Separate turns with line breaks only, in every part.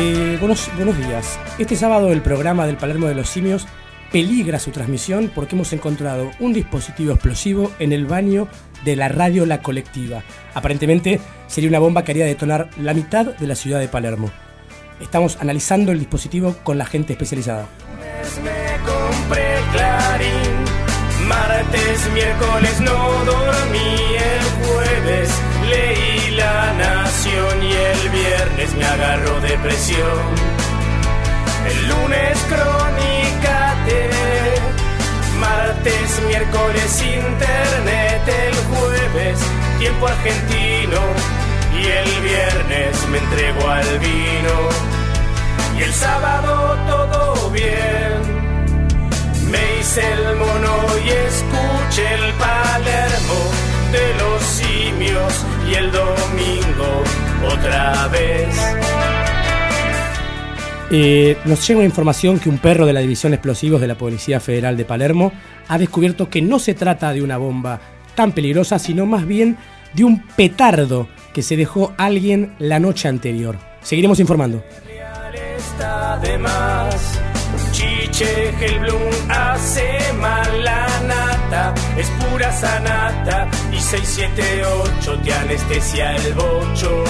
Eh, buenos, días. Este sábado el programa del Palermo de los Simios peligra su transmisión porque hemos encontrado un dispositivo explosivo en el baño de la radio La Colectiva. Aparentemente sería una bomba que haría detonar la mitad de la ciudad de Palermo. Estamos analizando el dispositivo con la gente especializada.
Me compré Clarín, martes, miércoles no dormí, el jueves La Nación y el viernes me agarró depresión. El lunes crónica TV, martes, miércoles internet, el jueves tiempo argentino y el viernes me entrego al vino y el sábado todo bien. Me hice el mono y escuché el Palermo de los simios y el domingo otra vez.
Eh, nos llega una información que un perro de la División Explosivos de la Policía Federal de Palermo ha descubierto que no se trata de una bomba tan peligrosa, sino más bien de un petardo que se dejó alguien la noche anterior. Seguiremos informando.
está de más. Chiche hace mal es pura sanata. Y 678 te anestesia el bocho.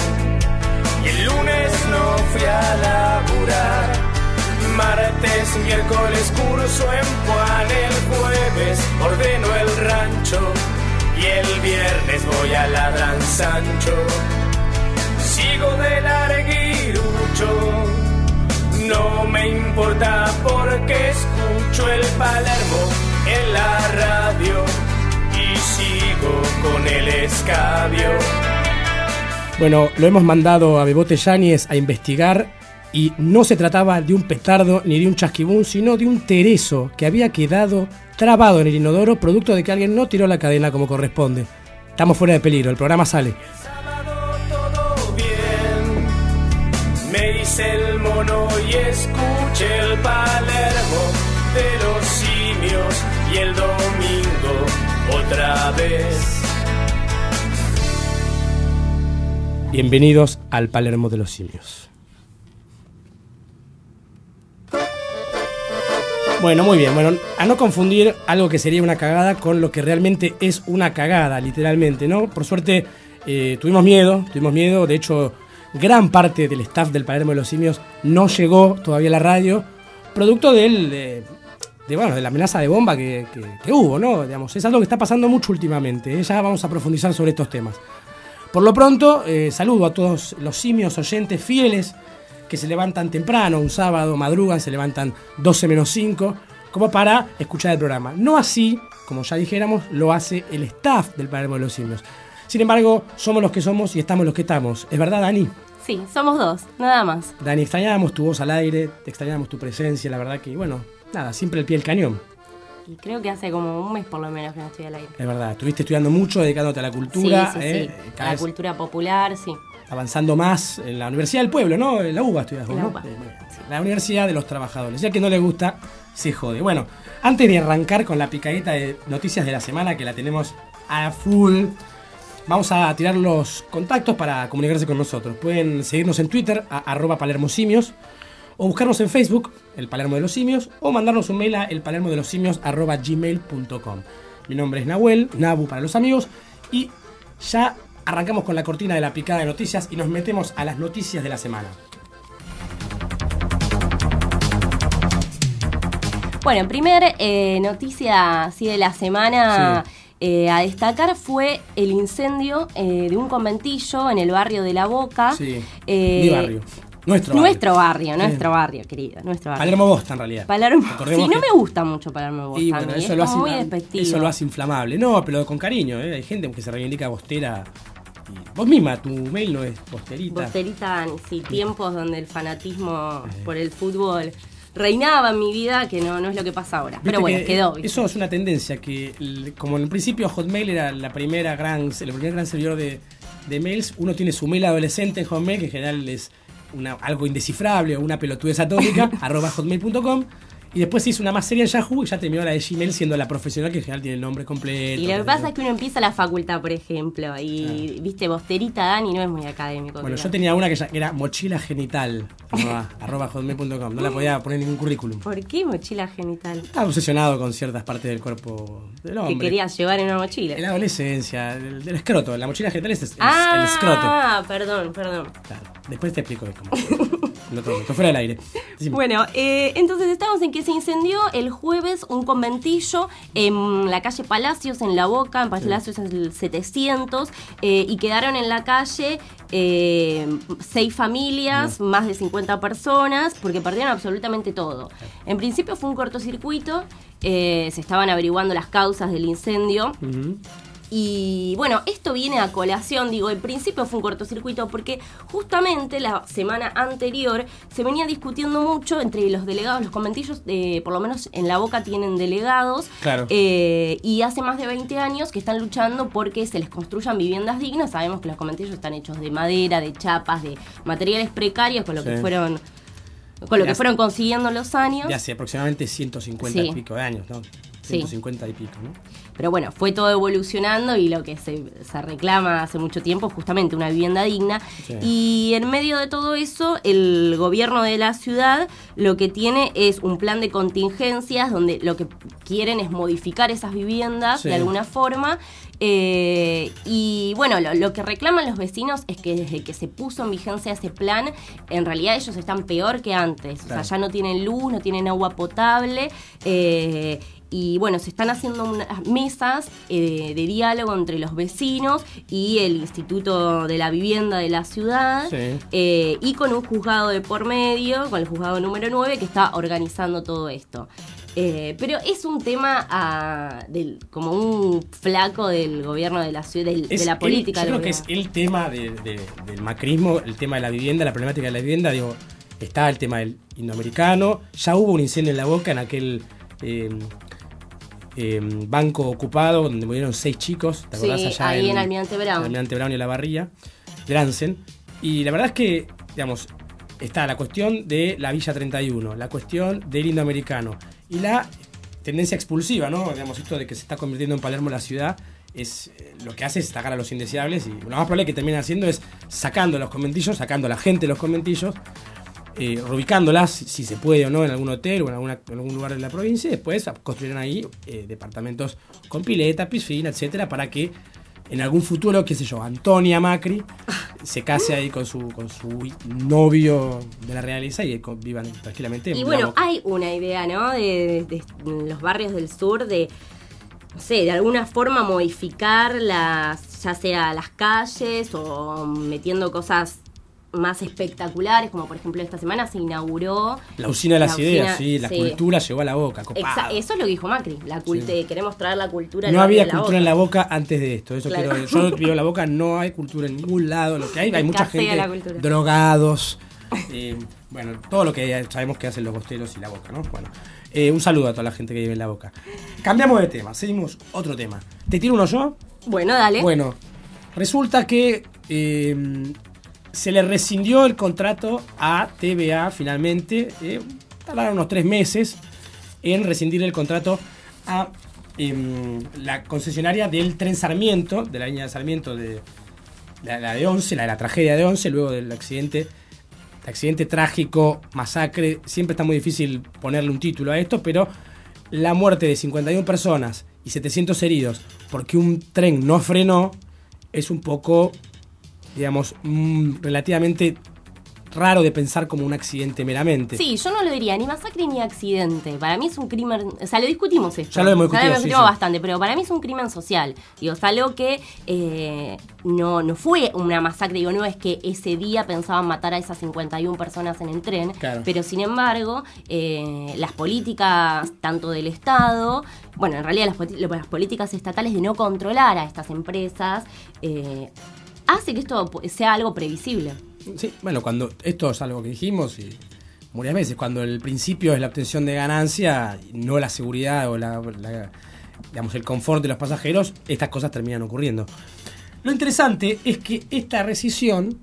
Y el lunes no fui a laburar. Martes, miércoles curso en Juan, el jueves ordeno el rancho. Y el viernes voy a Ladran Sancho. Sigo de larguirucho. No me importa porque escucho el Palermo en la radio y sigo con el escabio.
Bueno, lo hemos mandado a Bebote Yáñez a investigar y no se trataba de un petardo ni de un chasquibún, sino de un tereso que había quedado trabado en el inodoro producto de que alguien no tiró la cadena como corresponde. Estamos fuera de peligro, el programa sale.
El mono y escuché el Palermo de los simios y el domingo otra vez.
Bienvenidos al Palermo de los Simios. Bueno, muy bien. Bueno, a no confundir algo que sería una cagada con lo que realmente es una cagada, literalmente, ¿no? Por suerte eh, tuvimos miedo, tuvimos miedo. De hecho, gran parte del staff del Palermo de los Simios no llegó todavía a la radio, producto de, la amenaza de bomba que hubo, ¿no? Digamos, es algo que está pasando mucho últimamente. ¿eh? Ya vamos a profundizar sobre estos temas. Por lo pronto, eh, saludo a todos los simios oyentes fieles que se levantan temprano, un sábado, madrugan, se levantan 12 menos 5, como para escuchar el programa. No así, como ya dijéramos, lo hace el staff del Palermo de los Simios. Sin embargo, somos los que somos y estamos los que estamos. ¿Es verdad, Dani?
Sí, somos dos, nada más.
Dani, extrañábamos tu voz al aire, te extrañábamos tu presencia, la verdad que, bueno, nada, siempre el pie del cañón.
Y creo que hace como un mes por lo menos que no estoy al aire.
Es verdad, estuviste estudiando mucho, dedicándote a la cultura,
sí, sí,
eh,
sí.
cada
La
vez
cultura popular, sí.
avanzando más en la Universidad del Pueblo, ¿no? En la UBA estudias vos,
la
¿no?
UBA,
Eh,
sí.
La Universidad de los Trabajadores. Ya que no le gusta, se jode. Bueno, antes de arrancar con la picadita de noticias de la semana, que la tenemos a full, vamos a tirar los contactos para comunicarse con nosotros. Pueden seguirnos en Twitter, a arroba palermosimios, o buscarnos en Facebook, el Palermo de los Simios, o mandarnos un mail a elpalermodelosimios arroba gmail.com. Mi nombre es Nahuel, Nabu para los amigos, y ya arrancamos con la cortina de la picada de noticias y nos metemos a las noticias de la semana.
Bueno, primer eh, noticia así de la semana
Sí.
Eh, a destacar fue el incendio eh, de un conventillo en el barrio de La Boca.
Sí.
Eh,
Mi barrio. Nuestro barrio.
Nuestro barrio,
Sí.
nuestro barrio, querido, nuestro barrio.
Palermo Bosta, en realidad.
Palermo.
Recordemos
Sí, no me gusta mucho Palermo Bosta.
Y bueno, eso
es
lo, hace,
muy despectivo.
eso lo hace inflamable. No, pero con cariño, ¿eh? Hay gente que se reivindica bostera. Vos misma, tu mail no es bosterita.
Bosterita, sí, tiempos donde el fanatismo por el fútbol reinaba en mi vida, que no, no es lo que pasa ahora. Pero bueno,
que
quedó. ¿viste?
Eso es una tendencia que, como en el principio Hotmail era la primera gran, el primer gran servidor de, de mails, uno tiene su mail adolescente en Hotmail, que en general es una, algo indescifrable o una pelotudez atómica, arroba hotmail.com. Y después se hizo una más seria en Yahoo y ya terminó la de Gmail siendo la profesional que en general tiene el nombre completo.
Y lo que pasa es que uno empieza la facultad, por ejemplo, y viste, Bosterita Dani no es muy académico.
Bueno,
creo.
yo tenía una que era mochila genital, arroba, hotmail.com. No la podía poner en ningún currículum.
¿Por qué mochila genital?
Estaba obsesionado con ciertas partes del cuerpo del hombre.
Que querías llevar en una mochila.
En la adolescencia, del, del escroto. La mochila genital es, es el escroto.
ah, perdón, perdón.
Claro. Después te explico cómo. No todo, fuera del aire. Decime.
Bueno, eh, entonces estamos en que se incendió el jueves un conventillo en la calle Palacios, en La Boca, en Palacios es el 700, eh, y quedaron en la calle eh, seis familias, más de 50 personas, porque perdieron absolutamente todo. En principio fue un cortocircuito, eh, se estaban averiguando las causas del incendio. Y bueno, esto viene a colación, digo, en principio fue un cortocircuito porque justamente la semana anterior se venía discutiendo mucho entre los delegados, los conventillos, eh, por lo menos en la boca tienen delegados,
Claro.
eh, y hace más de 20 años que están luchando porque se les construyan viviendas dignas. Sabemos que los conventillos están hechos de madera, de chapas, de materiales precarios, con lo que
Sí.
fueron... Con lo que fueron consiguiendo los años.
De hace aproximadamente 150
Sí.
y pico de años, ¿no?
Sí.
150 y pico, ¿no?
Pero bueno, fue todo evolucionando y lo que se, se reclama hace mucho tiempo es justamente una vivienda digna.
Sí.
Y en medio de todo eso, el gobierno de la ciudad lo que tiene es un plan de contingencias donde lo que quieren es modificar esas viviendas
Sí.
de alguna forma. Eh, y bueno, lo, lo que reclaman los vecinos es que desde que se puso en vigencia ese plan, en realidad ellos están peor que antes. O sea, ya no tienen luz, no tienen agua potable. eh, y bueno, se están haciendo unas mesas eh, de diálogo entre los vecinos y el Instituto de la Vivienda de la ciudad.
Sí.
eh, y con un juzgado de por medio, con el juzgado número 9, que está organizando todo esto. Eh, pero es un tema ah, del, como un flaco del gobierno de la ciudad, del- de la
el-
política.
yo
del
creo que es el tema de- de- del macrismo, el tema de la vivienda, la problemática de la vivienda. Digo, está el tema del indoamericano. Ya hubo un incendio en la boca en aquel eh, eh, banco ocupado donde murieron seis chicos. ¿Te acordás?
Sí,
allá
ahí en Almirante Brown.
en Almirante Brown y la Barría, Dransen. Y la verdad es que, digamos, está la cuestión de la Villa 31, la cuestión del indoamericano y la tendencia expulsiva, ¿no? Digamos, esto de que se está convirtiendo en Palermo la ciudad es eh, lo que hace es sacar a los indeseables y lo más probable que terminen haciendo es sacando los conventillos, sacando a la gente de los conventillos, eh, reubicándolas, si, se puede o no, en algún hotel o en, alguna- en algún lugar de la provincia, y después construirán ahí eh, departamentos con pileta, piscina, etcétera, para que en algún futuro, qué sé yo, Antonia Macri se case ahí con su, con su novio de la realeza y vivan tranquilamente. en
Y bueno, hay una idea, ¿no? De, de- de los barrios del sur de, no sé, de alguna forma modificar las, ya sea las calles o metiendo cosas más espectaculares, como por ejemplo esta semana se inauguró
La usina de las
la
ideas,
usina,
sí, la
sí.
cultura llegó a la boca. copado.
Eso es lo que dijo Macri, la culte, queremos traer la cultura
No había
la
cultura en la boca antes de esto. Eso
Claro.
quiero, yo vivo en la boca, no hay cultura en ningún lado. Lo que hay, hay mucha gente, drogados, eh, bueno, todo lo que sabemos que hacen los bosteros y la boca, ¿no? Bueno, eh, un saludo a toda la gente que vive en la boca. Cambiamos de tema, seguimos otro tema. ¿Te tiro uno yo?
Bueno, dale.
Bueno, resulta que eh, se le rescindió el contrato a TVA finalmente. Eh, tardaron unos tres meses en rescindir el contrato a em, la concesionaria del tren Sarmiento, de la línea de Sarmiento de la, la de 11, la de la tragedia de 11, luego del accidente. el Accidente trágico, masacre, siempre está muy difícil ponerle un título a esto, pero la muerte de 51 personas y 700 heridos porque un tren no frenó es un poco, digamos, mm, relativamente raro de pensar como un accidente meramente.
Sí, yo no lo diría ni masacre ni accidente. Para mí es un crimen. O sea, lo discutimos esto.
Ya lo hemos discutido, sí,
discutimos
sí.
bastante, pero para mí es un crimen social. Digo, es algo que eh, no, no fue una masacre. Digo, no es que ese día pensaban matar a esas 51 personas en el tren.
Claro.
Pero sin embargo, eh, las políticas tanto del Estado. Bueno, en realidad las políticas estatales de no controlar a estas empresas. eh, hace que esto sea algo previsible.
Sí, bueno, cuando esto es algo que dijimos y muchas veces, cuando el principio es la obtención de ganancia, no la seguridad o la, el confort de los pasajeros, estas cosas terminan ocurriendo. Lo interesante es que esta rescisión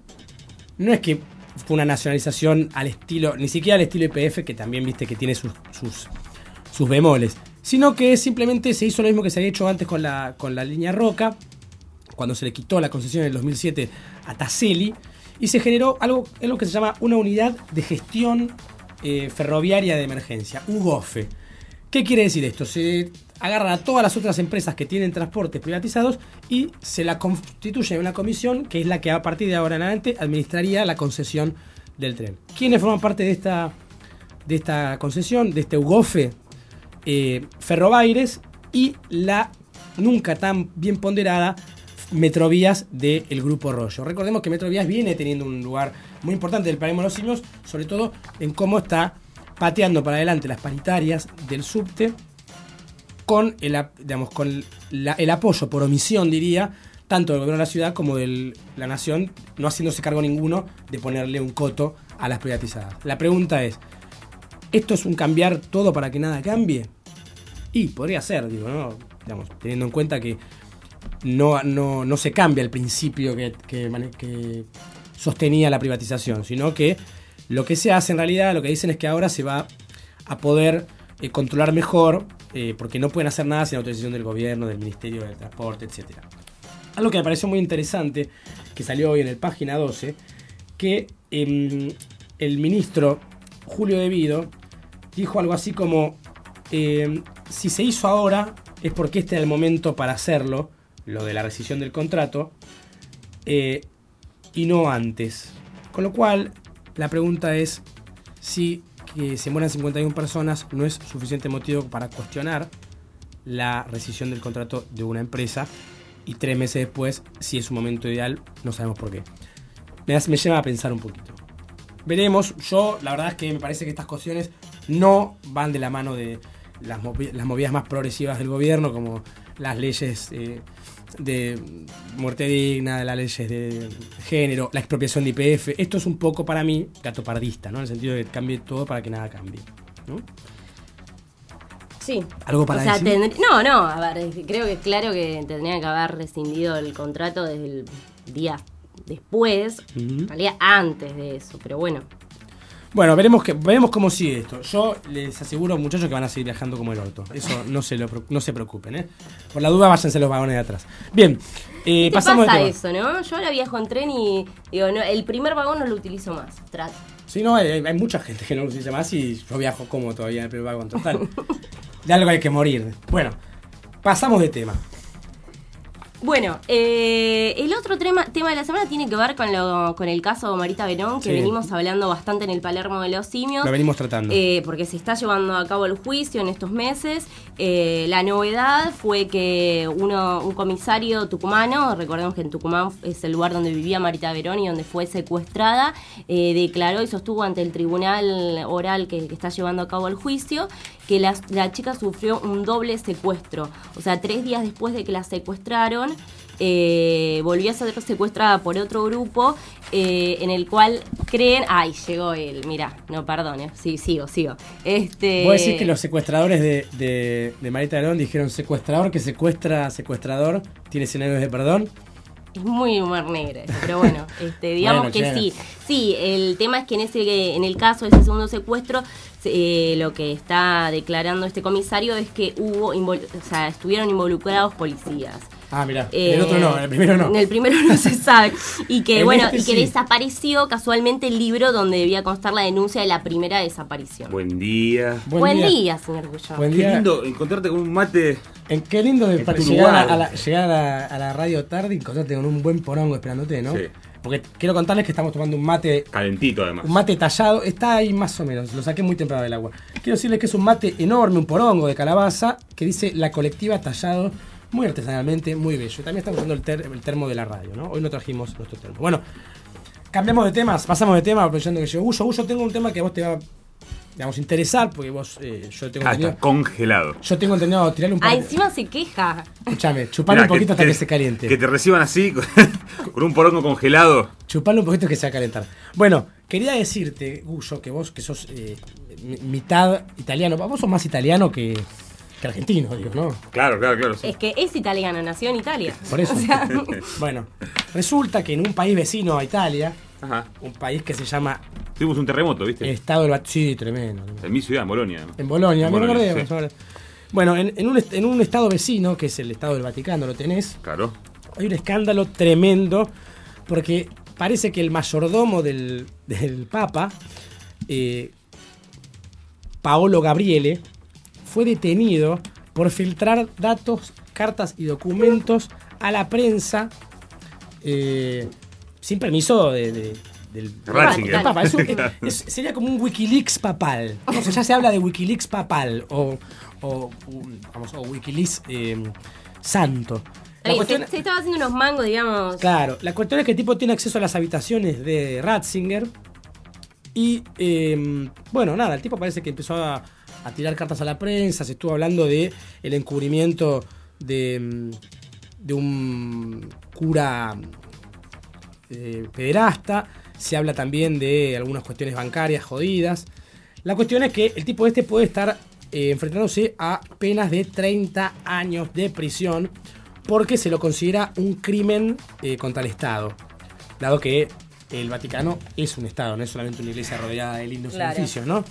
no es que fue una nacionalización al estilo, ni siquiera al estilo IPF, que también viste que tiene sus bemoles. Sino que simplemente se hizo lo mismo que se había hecho antes con la, con la línea Roca, cuando se le quitó la concesión en el 2007 a Taselli, y se generó algo, algo que se llama una unidad de gestión eh, ferroviaria de emergencia, UGOFE. ¿Qué quiere decir esto? Se agarra a todas las otras empresas que tienen transportes privatizados y se la constituye en una comisión que es la que a partir de ahora en adelante administraría la concesión del tren. ¿Quiénes forman parte de esta, de esta concesión, de este UGOFE? Eh, Ferrobaires y la nunca tan bien ponderada Metrovías del Grupo Rollo. Recordemos que Metrovías viene teniendo un lugar muy importante del Palermo de los Simios, sobre todo en cómo está pateando para adelante las paritarias del subte con el, digamos, con el apoyo por omisión, diría, tanto del gobierno de la ciudad como de la nación, no haciéndose cargo ninguno de ponerle un coto a las privatizadas. La pregunta es, ¿esto es un cambiar todo para que nada cambie? Y podría ser, digo, ¿no? Digamos, teniendo en cuenta que no, no, no se cambia el principio que, que sostenía la privatización, sino que lo que se hace en realidad, lo que dicen es que ahora se va a poder eh, controlar mejor, eh, porque no pueden hacer nada sin autorización del gobierno, del Ministerio del Transporte, etc. Algo que me pareció muy interesante, que salió hoy en el página 12, que em, el ministro Julio Devido dijo algo así como, em, si se hizo ahora es porque este era el momento para hacerlo, lo de la rescisión del contrato, eh, y no antes. Con lo cual, la pregunta es si que se mueran 51 personas no es suficiente motivo para cuestionar la rescisión del contrato de una empresa y tres meses después, si es un momento ideal, no sabemos por qué. Me, lleva a pensar un poquito. Veremos, yo la verdad es que me parece que estas cuestiones no van de la mano de las movidas más progresivas del gobierno, como las leyes eh, de muerte digna, las leyes de género, la expropiación de IPF. Esto es un poco para mí gato pardista, ¿no? En el sentido de que cambie todo para que nada cambie. ¿no?
Sí.
¿Algo para
o sea,
decir?
tendr- No, no, a ver, creo que es claro que tendrían que haber rescindido el contrato desde el día después, en realidad antes de eso, pero bueno.
Bueno, veremos, que, veremos cómo sigue esto. Yo les aseguro, muchachos, que van a seguir viajando como el orto. Eso no se, lo, no se preocupen, ¿eh? Por la duda, váyanse los vagones de atrás. Bien, eh,
¿Qué
pasamos
pasa eso, no? Yo ahora viajo en tren y digo, no, el primer vagón no lo utilizo más. Trato.
Sí, no, hay, hay mucha gente que no lo dice más y yo viajo como todavía en el primer vagón total. De algo hay que morir. Bueno, pasamos de tema.
Bueno, eh, el otro tema, tema de la semana tiene que ver con, lo, con el caso Marita Verón, que
Sí.
venimos hablando bastante en el Palermo de los Simios.
Lo venimos tratando.
Eh, porque se está llevando a cabo el juicio en estos meses. Eh, la novedad fue que uno, un comisario tucumano, recordemos que en Tucumán es el lugar donde vivía Marita Verón y donde fue secuestrada, eh, declaró y sostuvo ante el tribunal oral que, que está llevando a cabo el juicio que la, la chica sufrió un doble secuestro. O sea, tres días después de que la secuestraron, eh, volvió a ser secuestrada por otro grupo eh, en el cual creen... Ay, llegó él, mira, no, perdone, sí, sigo, sigo. Este,
Vos decís que los secuestradores de, de, de Marita Verón dijeron secuestrador que secuestra secuestrador, tiene 100 años de perdón.
Es muy humor negro, pero bueno, este, digamos
Bueno,
que sí. Sí, el tema es que en ese en el caso de ese segundo secuestro, se- eh, lo que está declarando este comisario es que hubo, o sea, estuvieron involucrados policías.
Ah, mira,
Eh,
el otro no, el primero no.
En el primero no se sabe. Y que,
En
bueno,
este
y que
sí.
desapareció casualmente el libro donde debía constar la denuncia de la primera desaparición.
Buen día.
Buen, día. señor Gullón.
Buen
Qué
día.
lindo encontrarte con un mate.
En qué lindo de llegar, a, la, llegar a, la, a la radio tarde y encontrarte con un buen porongo esperándote, ¿no?
Sí.
Porque quiero contarles que estamos tomando un mate
Calentito además.
Un mate tallado, está ahí más o menos, lo saqué muy temprano del agua. Quiero decirles que es un mate enorme, un porongo de calabaza, que dice la colectiva tallado muy artesanalmente, muy bello. También estamos usando el, ter- el termo de la radio, ¿no? Hoy no trajimos nuestro termo. Bueno, cambiamos de temas, pasamos de tema, aprovechando que llegó Gullo. Gullo, tengo un tema que a vos te va, digamos, interesar, porque vos, eh, yo tengo
Ah,
entendido...
está congelado.
Yo tengo entendido tirarle un
Ah,
par
encima se queja.
Escuchame, chupale un poquito hasta que, se caliente.
Que te reciban así, con, un porongo congelado.
Chuparlo un poquito que se va a calentar. Bueno, quería decirte, Gullo, que vos que sos eh, mi- mitad italiano, vos sos más italiano que, que argentino, digo, ¿no?
Claro, claro, claro. sí.
Es que es italiano, nació en Italia.
Por eso.
O sea,
Bueno, resulta que en un país vecino a Italia,
Ajá.
un país que se llama
Tuvimos un terremoto, ¿viste?
Estado del Vaticano. Sí, tremendo.
En mi ciudad, en Bolonia. además.
En Bolonia,
En
me
Bolonia,
acordé,
sí.
Bueno, en, en un, est- en un estado vecino, que es el estado del Vaticano, lo tenés,
Claro.
hay un escándalo tremendo porque parece que el mayordomo del, del Papa, eh, Paolo Gabriele, fue detenido por filtrar datos, cartas y documentos a la prensa eh, sin permiso de- de- del,
Ratzinger.
Papa. Es un- es- sería como un Wikileaks papal. O sea, ya se habla de Wikileaks papal o, o, vamos, o Wikileaks eh, santo. La
Oye,
cuestión-
se, se estaba haciendo unos mangos, digamos.
Claro, la cuestión es que el tipo tiene acceso a las habitaciones de Ratzinger. Y eh, bueno, nada, el tipo parece que empezó a, a tirar cartas a la prensa. Se estuvo hablando de el encubrimiento de, mm, de un cura eh, pederasta. Se habla también de algunas cuestiones bancarias jodidas. La cuestión es que el tipo este puede estar eh, enfrentándose a penas de 30 años de prisión porque se lo considera un crimen eh, contra el Estado. Dado que el Vaticano es un Estado, no es solamente una iglesia rodeada de lindos
Claro.
edificios, ¿no?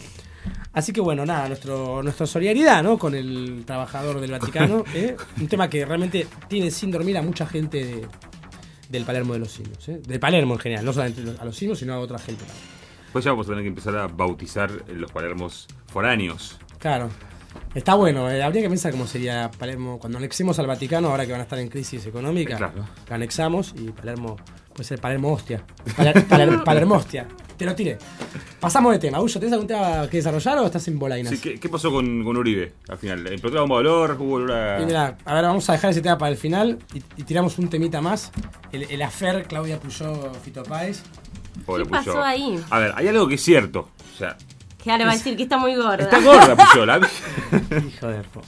Así que bueno, nada, nuestro, nuestra solidaridad, ¿no? Con el trabajador del Vaticano. ¿eh? Un tema que realmente tiene sin dormir a mucha gente de- del Palermo de los Simios. ¿eh? De Palermo en general, no solamente a los Simios, sino a otra gente también.
Pues ya vamos a tener que empezar a bautizar los Palermos foráneos.
Claro. Está bueno, eh, habría que pensar cómo sería Palermo cuando anexemos al Vaticano, ahora que van a estar en crisis económica.
Claro.
Lo anexamos y Palermo puede ser Palermo hostia. Paler- Paler- Palermo hostia. Te lo tiré. Pasamos de tema. Ullo, ¿tenés algún tema que desarrollar o estás en bolainas?
Sí, ¿qué, qué pasó con, con Uribe al final? ¿Explotó de olor? ¿Hubo olor a.?
Y mira, a ver, vamos a dejar ese tema para el final y, y tiramos un temita más. El, el afer Claudia Puyó, Fito Páez.
Pobre
¿Qué pasó ahí?
A ver, hay algo que es cierto. O sea,
Que ahora va a decir que está muy gorda.
está gorda Puyol. ¿ah?
Hijo de puta.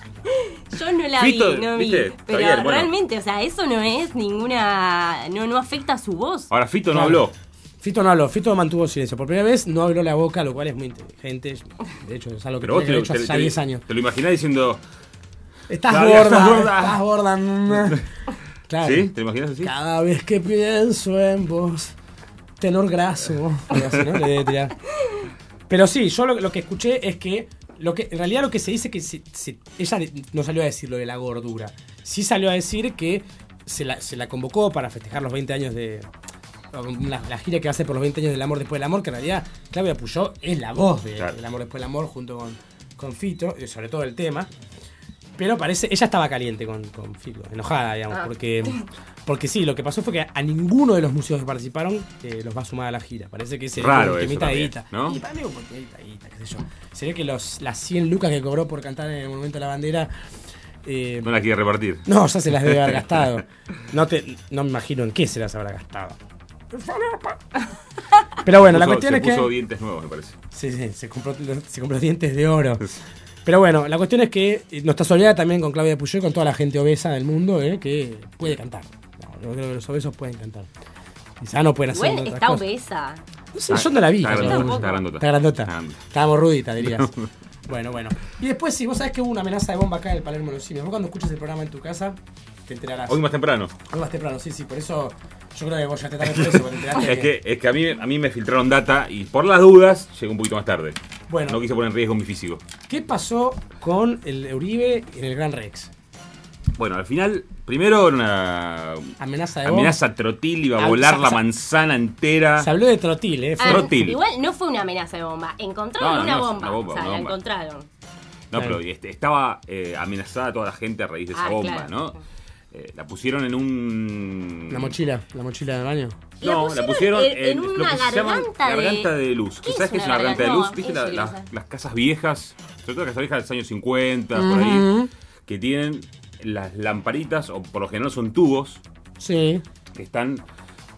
Yo no la
Fito,
vi, no vi. Pero
bien, bueno.
realmente, o sea, eso no es ninguna. No, no afecta a su voz.
Ahora Fito no
Claro.
habló.
Fito no habló, Fito mantuvo silencio. Por primera vez no abrió la boca, lo cual es muy inteligente. De hecho, es algo que
Pero vos
tenía
te,
que haber
lo-
hecho
te-
hace
te-
10 años.
te lo imaginás diciendo.
Estás gorda,
estás gorda.
estás gorda. Claro.
¿Sí? ¿Te lo imaginas así?
Cada vez que pienso en vos, tenor graso. Algo así, ¿no? Le debe tirar. Pero sí, yo lo, lo que escuché es que, lo que en realidad lo que se dice que se- se- ella no salió a decir lo de la gordura. Sí salió a decir que se la, se la convocó para festejar los 20 años de... La, la gira que hacer por los 20 años del amor después del amor, que en realidad Claudia Puyó es la voz de-
Claro.
del amor después del amor junto con, con Fito, sobre todo el tema. Pero parece, ella estaba caliente con, con Fito, enojada, digamos,
Ah.
porque, porque sí, lo que pasó fue que a ninguno de los músicos que participaron eh, los va a sumar a la gira. Parece que se
Raro eso
temita de
también,
guita.
¿no?
Y temita de guita, qué sé yo. Se ve que los, las 100 lucas que cobró por cantar en el Monumento de la Bandera. eh,
No la quiere repartir.
no, ya se las debe haber gastado. No, te, no me imagino en qué se las habrá gastado. Pero bueno, la cuestión
se
es que.
puso dientes nuevos, me parece.
Sí, sí, se compró, se compró dientes de oro. Pero bueno, la cuestión es que eh, nuestra solidaridad también con Claudia Puyol y con toda la gente obesa del mundo eh, que puede cantar. No, yo creo que los obesos pueden cantar. Quizá no pueden hacer
Igual está
cosas.
obesa.
No sé, yo no la vi.
Está grandota. Está grandota.
Está grandota.
Está
rudita, dirías. Bueno, bueno. Y después, sí, vos sabés que hubo una amenaza de bomba acá en el Palermo de los Simios. Vos cuando escuches el programa en tu casa, te enterarás.
Hoy más temprano.
Algo más temprano, sí, sí. Por eso yo creo que vos ya te tarde por eso, porque
Es que, es que a, mí, a mí me filtraron data y por las dudas llegué un poquito más tarde.
Bueno.
No quise poner en riesgo mi físico.
¿Qué pasó con el Uribe en el Gran Rex?
Bueno, al final, primero era una
Amenaza de bomba.
amenaza trotil, iba a
Ah,
volar la manzana entera.
Se habló de trotil, ¿eh? Fue-
Ah,
Trotil.
igual no fue una amenaza de bomba. Encontraron
No, no,
una,
no,
bomba.
una bomba,
O sea,
una
la
bomba.
encontraron.
No,
Claro.
pero este, estaba eh, amenazada toda la gente a raíz de esa
Ah,
bomba,
claro.
¿no? Eh, la pusieron en un.
La mochila, la mochila del baño.
La
No,
pusieron
la pusieron
en- en
lo
una
que se llama
garganta de-
garganta de luz.
¿Qué
¿Sabes
es
qué es
una
una garganta de
garganta?
luz? ¿Viste la- las, las casas viejas, sobre todo las casas viejas del años 50, por ahí, que tienen las lamparitas, o por lo general son tubos,
Sí.
que están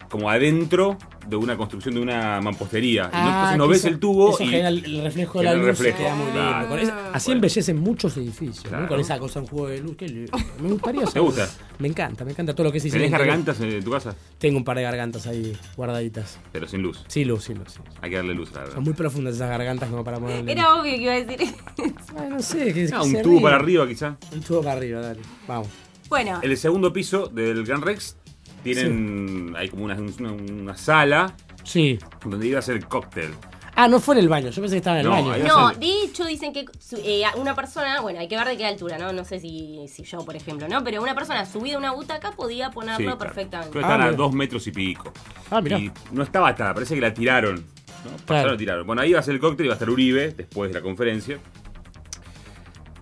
como adentro de una construcción de una mampostería. y no-
Ah,
entonces no ves
eso-
el tubo
eso
y.
genera el, reflejo de la luz.
reflejo,
Queda muy lindo.
claro.
Con esa- así
Bueno.
embellecen muchos edificios, ¿no?
Claro.
Con esa cosa en juego de luz. Qué lindo. Me gustaría
¿Te gusta?
Me encanta, me encanta todo lo que se dice.
¿Tenés gargantas en tu casa?
Tengo un par de gargantas ahí guardaditas.
Pero sin luz.
Sí, luz, sí, luz.
Hay que darle luz a la
Son
garganta.
muy profundas esas gargantas como para ponerle.
Era obvio que iba a decir eso.
No sé, que,
Ah,
que
un tubo
ríe.
para arriba, quizá.
Un tubo para arriba, dale. Vamos.
Bueno,
El segundo piso del Gran Rex tienen. Hay como una, una- una sala
Sí.
donde iba a ser el cóctel.
Ah, no fue en el baño. Yo pensé que estaba en el
No,
baño.
No, de hecho dicen que eh, una persona, bueno, hay que ver de qué altura, ¿no? No sé si, si yo, por ejemplo, ¿no? Pero una persona subida a una butaca podía ponerlo
Sí, claro.
perfectamente.
Que estaban
Ah,
a
mira.
dos metros y pico.
Ah, mirá.
Y no estaba atada, parece que la tiraron. ¿no? Pasaron,
Claro.
tiraron. Bueno, ahí iba a ser el cóctel, iba a estar Uribe después de la conferencia.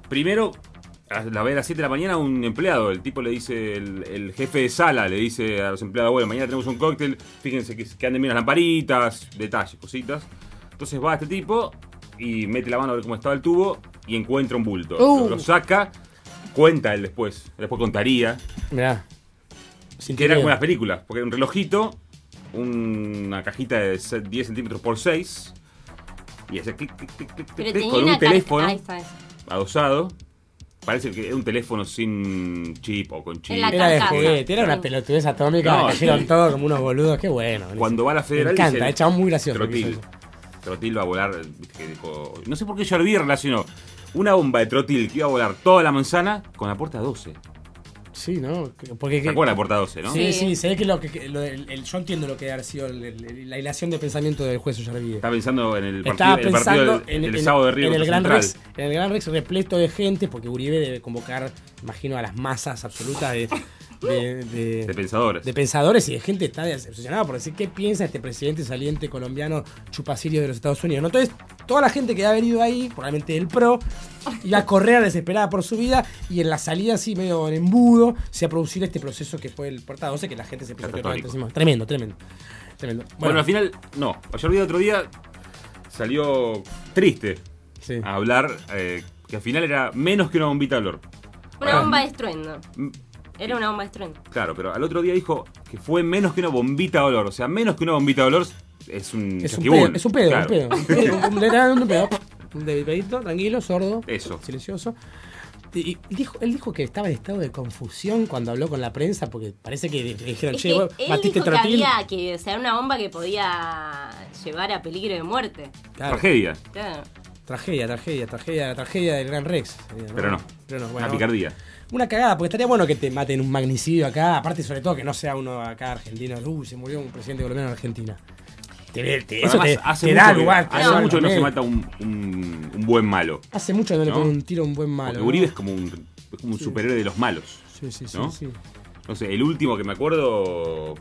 Primero, a la vez a las 7 de la mañana, un empleado, el tipo le dice, el, el jefe de sala le dice a los empleados, bueno, mañana tenemos un cóctel, fíjense que, que anden bien las lamparitas, detalles, cositas. Entonces va este tipo y mete la mano a ver cómo estaba el tubo y encuentra un bulto.
Uh.
Lo, saca, cuenta él después, después contaría,
Mirá. Sin
que era
miedo.
como las películas, porque era un relojito, una cajita de se- 10 centímetros por 6, y ese clic, clic, clic, con un teléfono
Ahí está eso.
adosado. Parece que era un teléfono sin chip o con chip.
Era de juguete, era una pelotudez atómica.
No,
cayeron
sí.
todos como unos boludos. Qué bueno.
Cuando va a la federal
Me encanta, es chabón muy gracioso.
Trotil. Trotil va a volar. viste que dijo- no sé por qué Jordi relacionó una bomba de trotil que iba a volar toda la manzana con la puerta 12.
Sí, ¿no? Porque
¿Se acuerdan la puerta 12, no?
Sí,
Sí.
sí, se ve que lo que, lo del- el- yo entiendo lo que ha sido el- el- la hilación de pensamiento del juez Ollarvide.
Está pensando en el partido, el partido
pensando
del,
en,
del
en-
sábado de Río
en el Gran
Central.
Rex, en el Gran Rex repleto de gente, porque Uribe debe convocar, imagino, a las masas absolutas de, de, de-
De pensadores.
de pensadores y de gente que está obsesionada por decir qué piensa este presidente saliente colombiano chupacirio de los Estados Unidos. ¿no? Entonces, toda la gente que ha venido ahí, probablemente el PRO, iba a correr desesperada por su vida y en la salida así medio en embudo se va a producir este proceso que fue el porta 12 que la gente se pisoteó. Tremendo, tremendo. Tremendo.
Bueno, al final, no. Ayer vi otro día, salió triste
sí.
a hablar eh, que al final era menos que una bombita de olor.
Una bomba de estruendo. Era una bomba de estruendo.
Claro, pero al otro día dijo que fue menos que una bombita de olor. O sea, menos que una bombita de olor es un
Es un pedo, es un pedo,
Claro.
un pedo. Un pedo, un- pedo. Tranquilo, sordo.
Eso.
Silencioso. Y dijo, él dijo que estaba en estado de confusión cuando habló con la prensa porque parece que le dijeron,
Es
che,
que
vos
él
batiste
dijo que había que o sea, una bomba que podía llevar a peligro de muerte.
Claro,
Tragedia,
Claro.
tragedia, tragedia, tragedia, tragedia del Gran Rex. sería,
pero no.
Pero no,
una picardía.
Una cagada, porque estaría bueno que te maten un magnicidio acá, aparte sobre todo que no sea uno acá argentino, uy, se murió un presidente colombiano en Argentina. Te, te- eso te,
hace
te da
que-
lugar.
hace mucho que no se mata un, un- un buen malo.
Hace mucho que no, le ponen un tiro a un buen malo.
Uribe es como un, superhéroe de los malos.
Sí, sí, sí,
¿no?
sí.
No sé, el último que me acuerdo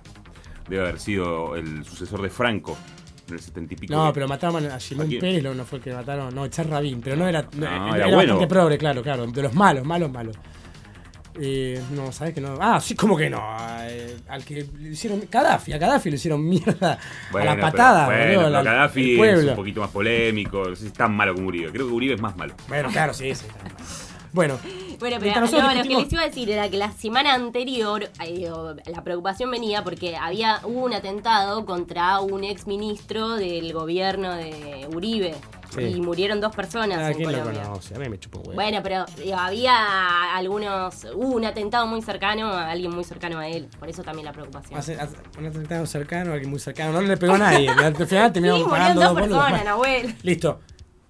debe haber sido el sucesor de Franco, del setenta y pico.
No,
de-
pero mataron a Shimon
¿A quién?
Pérez, no, fue el que mataron, no, Echar Rabín, pero no era, no,
No,
era,
era bueno.
bastante progre, claro, claro, de los malos, malos, malos. Eh, no, ¿sabes que no? Ah, sí, como que no. eh, al que le hicieron. Gaddafi, a Gaddafi le hicieron mierda
Bueno,
a la
pero-
patada,
bueno,
boludo,
pero
la-
Gaddafi
el
es un poquito más polémico. No sé si es tan malo como Uribe. Creo que Uribe es más malo.
Bueno, claro, sí, sí. Bueno,
Bueno, pero no,
nosotros
lo que
discutimos-
les iba a decir era que la semana anterior eh, la preocupación venía porque había hubo un atentado contra un ex ministro del gobierno de Uribe
Sí.
y murieron dos personas
¿a
en Colombia.
conoce? A mí me chupo un huevo.
Bueno, pero eh, había algunos, hubo un atentado muy cercano a alguien muy cercano a él, por eso también la preocupación.
Hace, hace- un atentado cercano, alguien muy cercano, no le pegó a nadie. Al final
Sí,
terminaron pagando
dos personas, Nahuel.
Listo.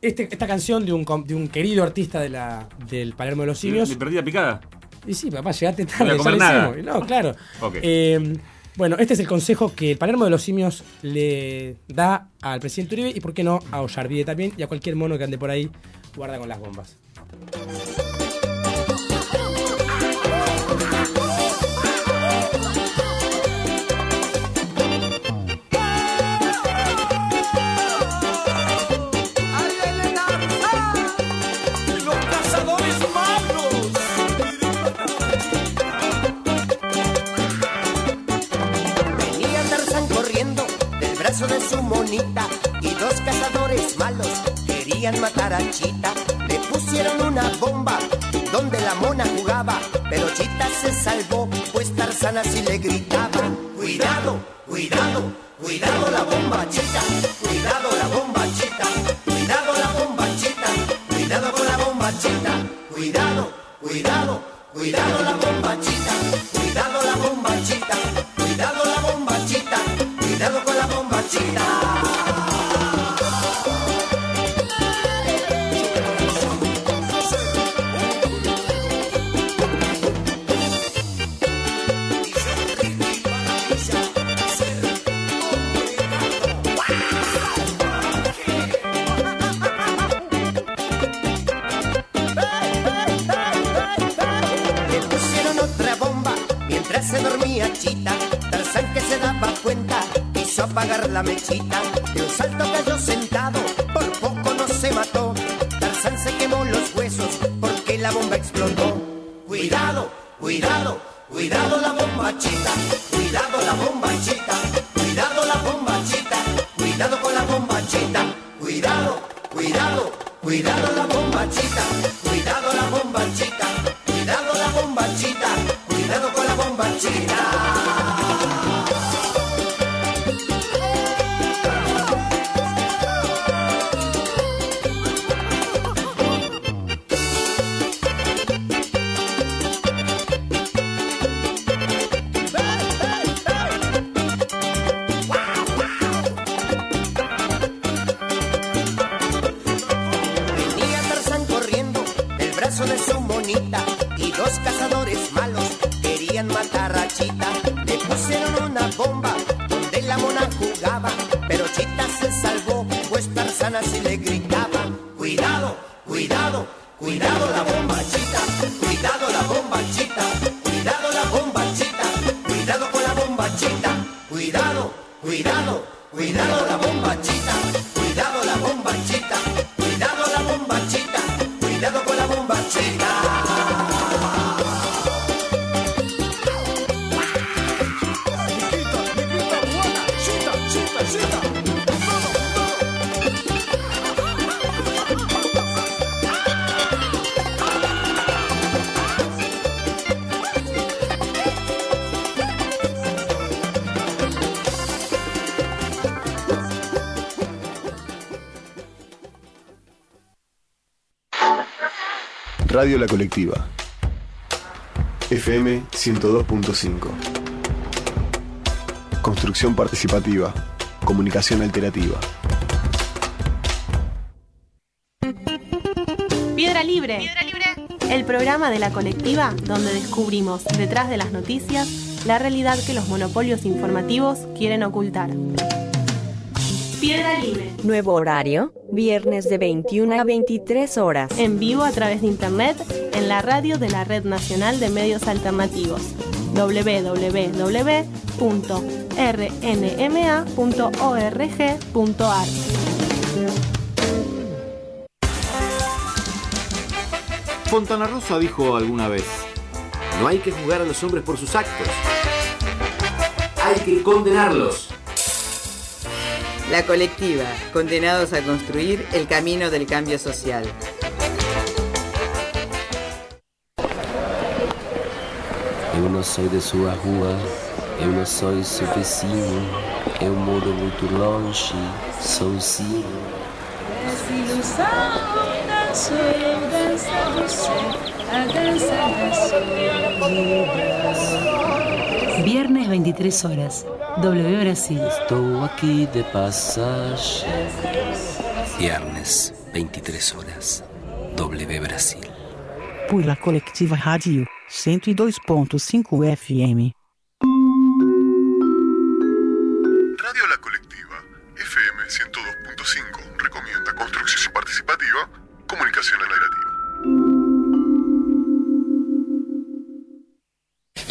Este, esta canción de un, de un querido artista de la, del Palermo de los Simios.
¿Me perdí la picada?
Y sí, papá, llegaste
No voy
tarde,
a
ya
comer
lo
nada.
hicimos. No, claro. Eh, bueno, este es el consejo que el Palermo de los Simios le da al presidente Uribe y, por qué no, a Ollarvide también y a cualquier mono que ande por ahí, guarda con las bombas.
Y dos cazadores malos querían matar a Chita. Le pusieron una bomba donde la mona jugaba, pero Chita se salvó, pues Tarzán así le gritaba. Cuidado, cuidado, cuidado la bomba Chita, cuidado la bomba Chita, cuidado la bomba Chita, cuidado con la bomba Chita, cuidado, cuidado, cuidado la bomba Chita, cuidado la bomba Chita, cuidado la bomba Chita, cuidado con la bomba Chita.
Radio La Colectiva. FM 102.5. Construcción participativa. Comunicación alternativa.
Piedra Libre. El programa de la colectiva donde descubrimos detrás de las noticias la realidad que los monopolios informativos quieren ocultar. Piedra Libre.
Nuevo horario, viernes de 21 a 23 horas.
En vivo a través de internet en la radio de la Red Nacional de Medios Alternativos www.rnma.org.ar
Fontana Rosa dijo alguna vez,
No hay que juzgar a los hombres por sus actos. Hay que condenarlos.
La colectiva, condenados a construir el camino del cambio social.
Eu não sou da sua rua, eu não sou seu vizinho, eu moro muito longe, sozinho.
Desilusão dançou, dança você, a dança da solidão.
Viernes 23 horas, W Brasil.
Estou aqui de passagem. Viernes, 23 horas, W Brasil.
Por la Colectiva Rádio 102.5 FM.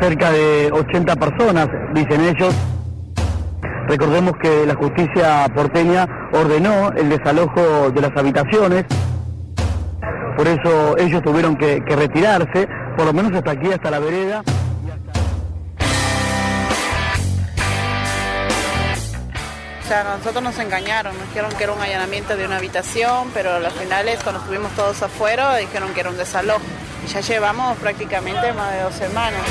Cerca de 80 personas, dicen ellos. Recordemos que la justicia porteña ordenó el desalojo de las habitaciones. Por eso ellos tuvieron que, que retirarse, por lo menos hasta aquí, hasta la vereda.
O sea, a nosotros nos engañaron, nos dijeron que era un allanamiento de una habitación, pero al final es cuando estuvimos todos afuera dijeron que era un desalojo. Y ya llevamos prácticamente más de dos semanas.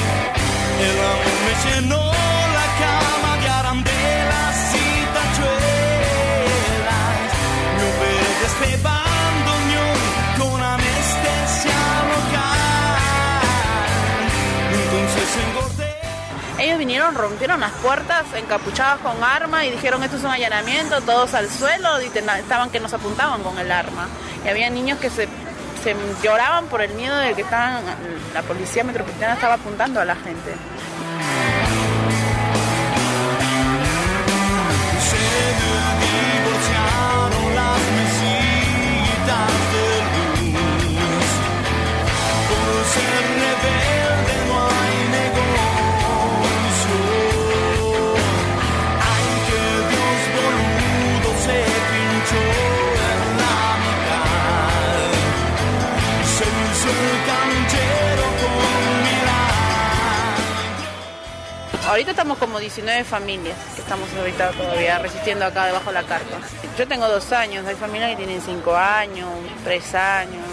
Ellos vinieron rompieron las puertas encapuchadas con arma y dijeron esto es un allanamiento, todos al suelo y estaban que nos apuntaban con el arma. Y había niños que se, se lloraban por el miedo de que estaban, la policía metropolitana estaba apuntando a la gente. Ahorita estamos como 19 familias que estamos ahorita todavía resistiendo acá debajo de la carpa. Yo tengo dos años, hay familias que tienen cinco años, tres años,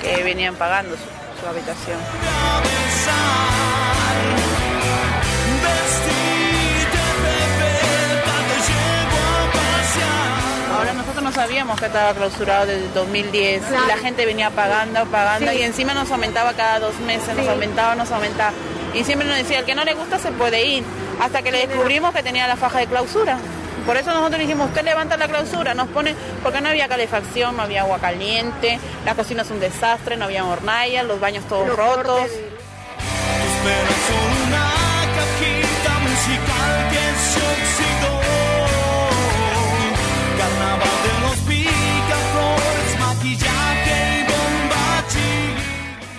que venían pagando su, su habitación. Ahora nosotros no sabíamos que estaba clausurado desde el 2010 y la gente venía pagando, pagando
Sí.
y encima nos aumentaba cada dos meses, nos
Sí.
aumentaba, nos aumentaba. Y siempre nos decía, el que no le gusta se puede ir, hasta que le descubrimos que tenía la faja de clausura. Por eso nosotros dijimos, usted levanta la clausura, nos pone, porque no había calefacción, no había agua caliente, la cocina es un desastre, no había hornallas, los baños todos rotos.
Los.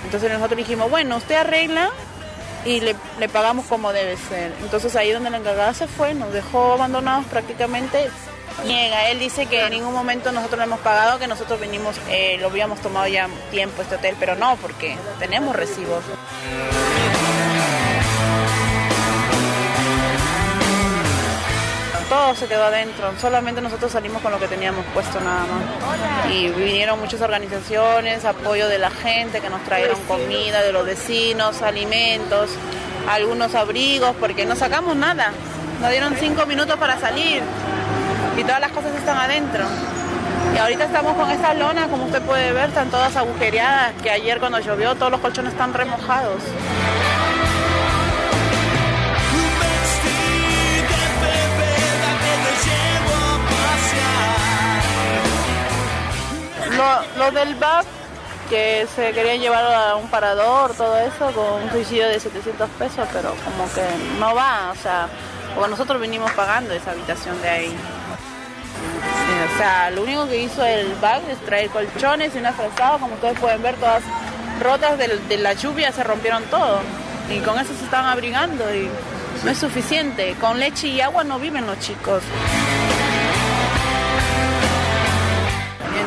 Entonces nosotros dijimos, bueno, usted arregla y le, le pagamos como debe ser. Entonces ahí donde la encargada se fue, nos dejó abandonados prácticamente. Niega, él dice que en ningún momento nosotros le hemos pagado, que nosotros venimos, eh, lo habíamos tomado ya tiempo este hotel, pero no, porque tenemos recibos. Todo se quedó adentro, solamente nosotros salimos con lo que teníamos puesto nada más. Y vinieron muchas organizaciones, apoyo de la gente que nos trajeron comida, de los vecinos, alimentos, algunos abrigos, porque no sacamos nada. Nos dieron cinco minutos para salir y todas las cosas están adentro. Y ahorita estamos con esta lona, como usted puede ver, están todas agujereadas, que ayer cuando llovió todos los colchones están remojados. Lo, del BAP, que se querían llevar a un parador, todo eso, con un suicidio de 700 pesos, pero como que no va, o sea, porque nosotros venimos pagando esa habitación de ahí. O sea, lo único que hizo el BAC es traer colchones y una frazada, como ustedes pueden ver, todas rotas del- de, la lluvia, se rompieron todo. Y con eso se estaban abrigando y no es suficiente. Con leche y agua no viven los chicos.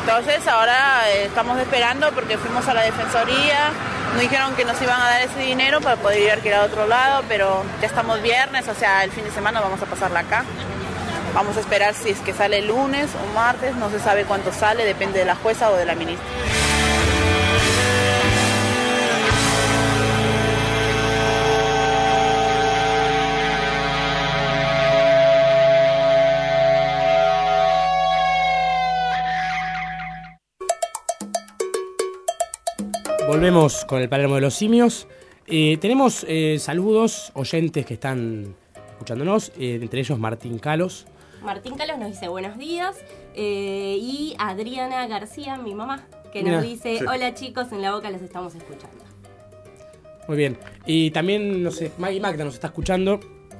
Entonces ahora eh, estamos esperando porque fuimos a la defensoría, nos dijeron que nos iban a dar ese dinero para poder ir a alquilar a otro lado, pero ya estamos viernes, o sea, el fin de semana vamos a pasarla acá. Vamos a esperar si es que sale el lunes o martes, no se sabe cuánto sale, depende de la jueza o de la ministra.
Volvemos con el Palermo de los Simios. Eh, tenemos eh, saludos, oyentes que están escuchándonos, eh, entre ellos Martín Calos.
Martín Calos nos dice buenos días. y Adriana García, mi mamá, que
Mira,
nos dice:
sí.
Hola chicos, en la boca los estamos escuchando.
Muy bien. Y también, no sé, Maggie Magda nos está escuchando.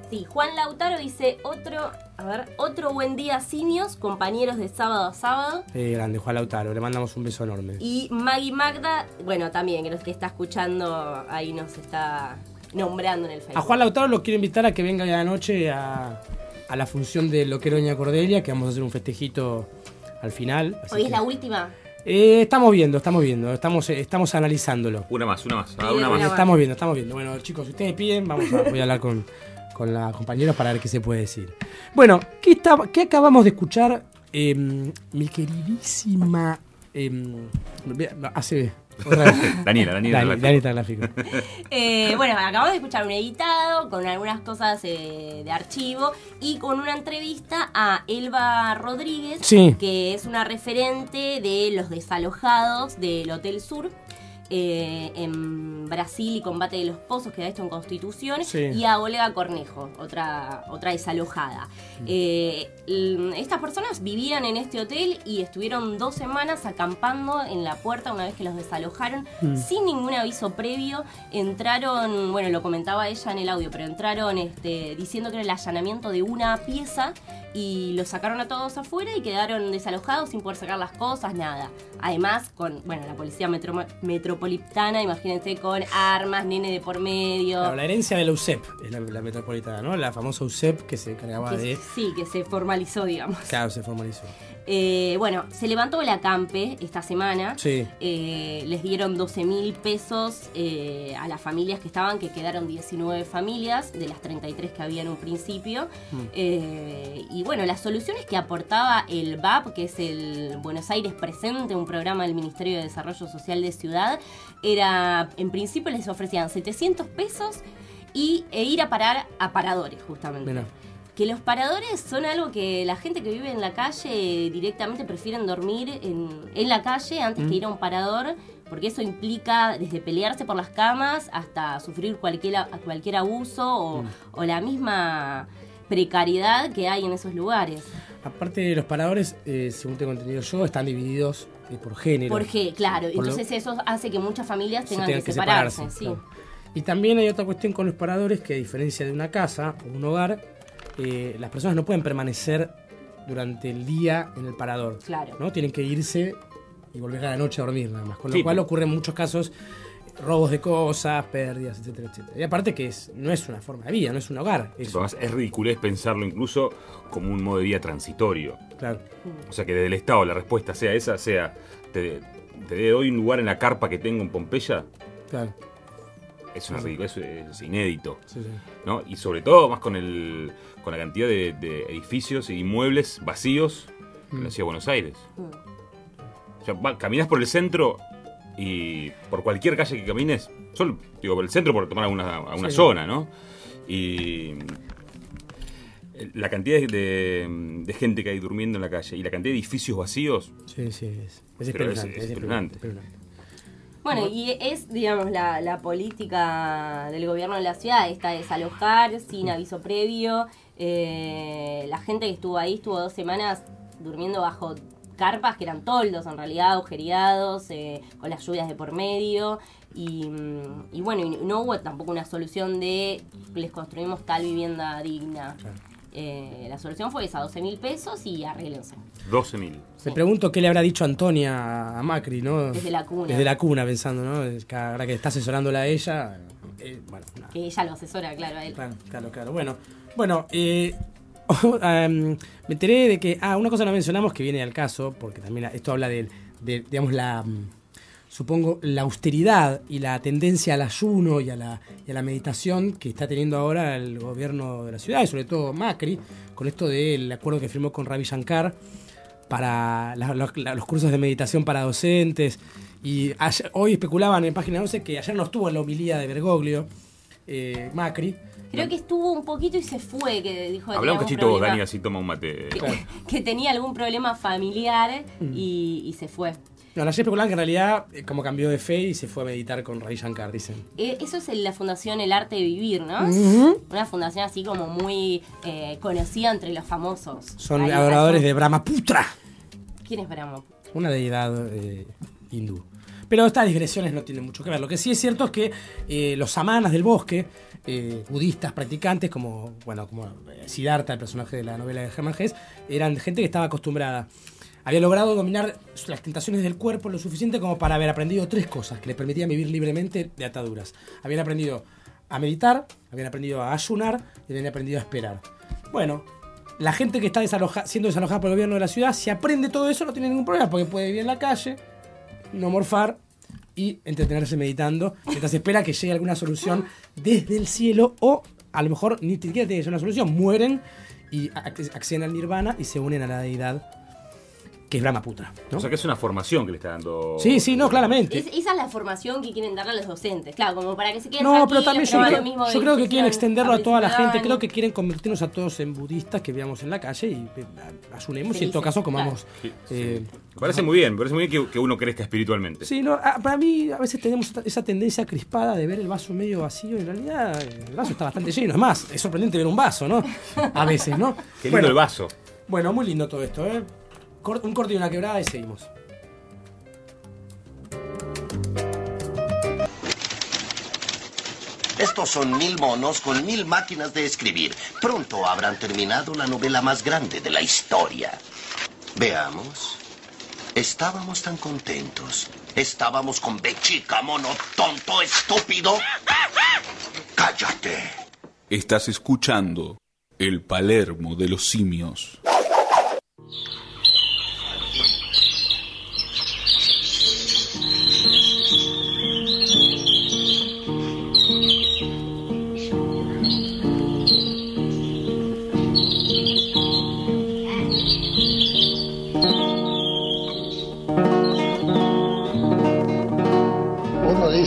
Sí, Juan Lautaro dice: Otro, a ver, otro buen día, simios, compañeros de sábado a sábado.
Eh, grande, Juan Lautaro, le mandamos un beso enorme.
Y Maggie Magda, bueno, también, que los que está escuchando ahí nos está nombrando en el
A
Facebook.
Juan Lautaro lo quiero invitar a que venga la noche a, a la función de Lo que Doña Cordelia, que vamos a hacer un festejito al final. así
Hoy es la última.
Eh, estamos viendo, estamos viendo, estamos, eh, estamos analizándolo.
Una más, una más. ah, una más.
Estamos viendo, estamos viendo. Bueno, chicos, si ustedes piden, vamos a, voy a hablar con, con la compañera para ver qué se puede decir. Bueno, ¿qué, está, qué acabamos de escuchar? Eh, mi queridísima... eh, hace... otra vez.
Daniela, Daniela
Dani-. Daniela Gráfico.
Eh, bueno, acabamos de escuchar un editado con algunas cosas eh, de archivo y con una entrevista a Elba Rodríguez,
Sí.
que es una referente de los desalojados del Hotel Sur. Eh, en Brasil y Combate de los Pozos, que da esto en Constitución,
Sí.
y a Olga Cornejo, otra, otra desalojada.
Mm.
Eh, estas personas vivían en este hotel y estuvieron dos semanas acampando en la puerta una vez que los desalojaron,
Mm.
sin ningún aviso previo. Entraron, bueno, lo comentaba ella en el audio, pero entraron este, diciendo que era el allanamiento de una pieza y los sacaron a todos afuera y quedaron desalojados sin poder sacar las cosas, nada. Además, con, bueno, la policía metro- metropolitana, imagínense, con armas, nene de por medio.
Claro, la herencia de la USEP es la, la metropolitana, ¿no? La famosa USEP que se encargaba
que-
de.
sí, que se formalizó, digamos.
Claro, se formalizó.
Eh, bueno, se levantó el acampe esta semana.
Sí.
Eh, les dieron 12 mil pesos eh, a las familias que estaban, que quedaron 19 familias de las 33 que había en un principio.
Mm.
Y bueno, las soluciones que aportaba el BAP, que es el Buenos Aires Presente, un programa del Ministerio de Desarrollo Social de Ciudad, era, en principio les ofrecían 700 pesos y, e ir a parar a paradores, justamente.
Mira.
Que los paradores son algo que la gente que vive en la calle directamente prefieren dormir en, en la calle antes
Mm.
que ir a un parador, porque eso implica desde pelearse por las camas hasta sufrir cualquier, cualquier abuso o,
Mm.
o la misma precariedad que hay en esos lugares.
Aparte, los paradores, eh, según tengo entendido yo, están divididos eh, por género.
Porque, claro,
Por lo-
entonces eso hace que muchas familias tengan
tengan
que separarse. sí.
claro. Y también hay otra cuestión con los paradores que a diferencia de una casa o un hogar, eh, las personas no pueden permanecer durante el día en el parador.
Claro.
¿no? Tienen que irse y volver a la noche a dormir nada más. Con
Sí,
lo cual
pero-
ocurren muchos casos robos de cosas, pérdidas, etcétera, etcétera. Y aparte que es, no es una forma de vida, no es un hogar. Es,
Además, es ridiculez pensarlo incluso como un modo de vida transitorio.
claro.
O sea, que desde el Estado la respuesta sea esa, sea, te, te doy un lugar en la carpa que tengo en Pompeya,
Claro.
Es, una
Sí,
es inédito.
Sí, sí.
¿no? Y sobre todo más con, el, con la cantidad de, de edificios y inmuebles vacíos en la
Mm.
ciudad de Buenos Aires. O sea, va- caminas por el centro y por cualquier calle que camines, solo digo por el centro por tomar alguna, alguna
Sí.
zona, ¿no? Y la cantidad de, gente que hay durmiendo en la calle y la cantidad de edificios vacíos.
Sí, sí, es, es espeluznante, es
espeluznante.
espeluznante.
Bueno, y es, digamos, la, la política del gobierno de la ciudad, esta de desalojar sin aviso previo. Eh, la gente que estuvo ahí estuvo dos semanas durmiendo bajo carpas que eran toldos, en realidad, agujereados, eh, con las lluvias de por medio. Y, mm, y bueno, y no hubo tampoco una solución de les construimos tal vivienda digna. Eh, la solución fue esa, 12 mil pesos y arréglense.
12 mil.
Me pregunto qué le habrá dicho Antonia a Macri, ¿no?
Desde la cuna.
Desde la cuna, pensando, ¿no? Que Ahora que está asesorándola a ella. eh, bueno, nada.
Que ella lo asesora, claro, a él.
Claro, claro, claro. Bueno, bueno eh, um, me enteré de que. Ah, una cosa no mencionamos que viene al caso, porque también esto habla de, de, digamos, la. Supongo la austeridad y la tendencia al ayuno y a, la, y a la meditación que está teniendo ahora el gobierno de la ciudad y sobre todo Macri, con esto del acuerdo que firmó con Ravi Shankar para la- los, la- los cursos de meditación para docentes. Y ayer- hoy especulaban en página 11 que ayer no estuvo en la homilía de Bergoglio, eh, Macri.
Creo que estuvo un poquito y se fue, que dijo
Habla un cachito vos, Dani, así toma un mate.
que tenía algún problema familiar
Mm.
y, y se fue.
No, ayer especulaban que en realidad eh, como cambió de fe y se fue a meditar con Ravi Shankar, dicen.
Eh, Eso es la fundación El Arte de Vivir, ¿no? Una fundación así como muy eh, conocida entre los famosos.
Son
Ahí
adoradores de Brahmaputra,
¿Quién es Brahma?
una deidad eh, hindú. Pero estas digresiones no tienen mucho que ver. Lo que sí es cierto es que eh, los samanas del bosque, eh, budistas practicantes, como bueno como Siddhartha, el personaje de la novela de Hermann Hesse, eran gente que estaba acostumbrada. Había logrado dominar las tentaciones del cuerpo lo suficiente como para haber aprendido tres cosas que les permitían vivir libremente de ataduras. Habían aprendido a meditar, habían aprendido a ayunar y habían aprendido a esperar. Bueno, la gente que está desaloja- siendo desalojada por el gobierno de la ciudad, si aprende todo eso no tiene ningún problema porque puede vivir en la calle, no morfar y entretenerse meditando mientras espera que llegue alguna solución desde el cielo o a lo mejor ni siquiera tiene una solución, mueren y ac- acceden al nirvana y se unen a la deidad que es Brahma Putra. ¿no?
O sea que es una formación que le está dando.
Sí, sí, no, claramente.
Es- esa es la formación que quieren darle a los docentes, claro, como para que se queden
No, pero también yo, creo,
lo mismo
yo creo que quieren extenderlo a toda la gente. Creo que quieren convertirnos a todos en budistas que veamos en la calle y eh, asunemos y en todo caso comamos.
Sí,
eh,
Me parece muy bien, me parece muy bien que, que uno crezca espiritualmente.
Sí, no, ah, para mí a veces tenemos esa tendencia crispada de ver el vaso medio vacío y en realidad eh, el vaso está bastante lleno. Es más, es sorprendente ver un vaso, ¿no? A veces, ¿no?
Qué lindo
Bueno,
el vaso.
Bueno, muy lindo todo esto, ¿eh? Un corte y una quebrada y seguimos.
Estos son mil monos con mil máquinas de escribir. Pronto habrán terminado la novela más grande de la historia. Veamos. Estábamos tan contentos. Estábamos con Bechica, mono tonto, estúpido. Cállate.
Estás escuchando el Palermo de los simios.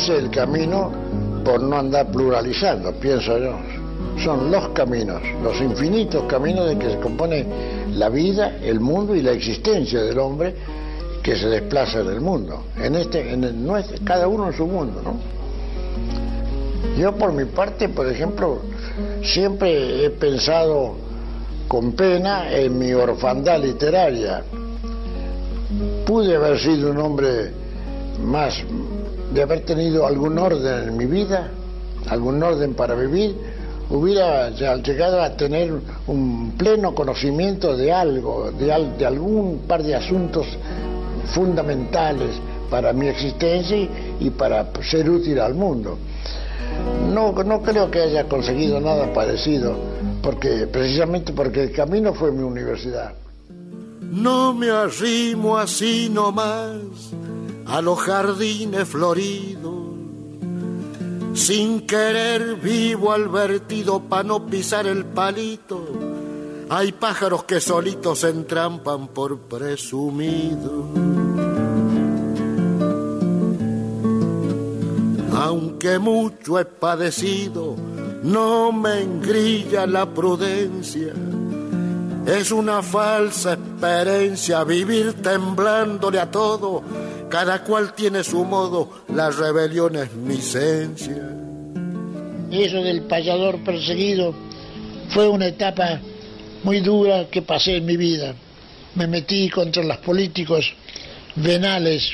El camino por no andar pluralizando, pienso yo. Son los caminos, los infinitos caminos de que se compone la vida, el mundo y la existencia del hombre que se desplaza en el mundo. En este, en el nuestro, cada uno en su mundo, ¿no? Yo por mi parte, por ejemplo, siempre he pensado con pena en mi orfandad literaria. Pude haber sido un hombre más de haber tenido algún orden en mi vida, algún orden para vivir, hubiera llegado a tener un pleno conocimiento de algo, de, de algún par de asuntos fundamentales para mi existencia y para ser útil al mundo. No, no creo que haya conseguido nada parecido, porque precisamente porque el camino fue mi universidad.
No me arrimo así nomás a los jardines floridos. Sin querer vivo al vertido pa' no pisar el palito. Hay pájaros que solitos se entrampan por presumido. Aunque mucho he padecido, no me engrilla la prudencia. Es una falsa experiencia vivir temblándole a todo. Cada cual tiene su modo, la rebelión es mi esencia.
Eso del payador perseguido fue una etapa muy dura que pasé en mi vida. Me metí contra los políticos venales,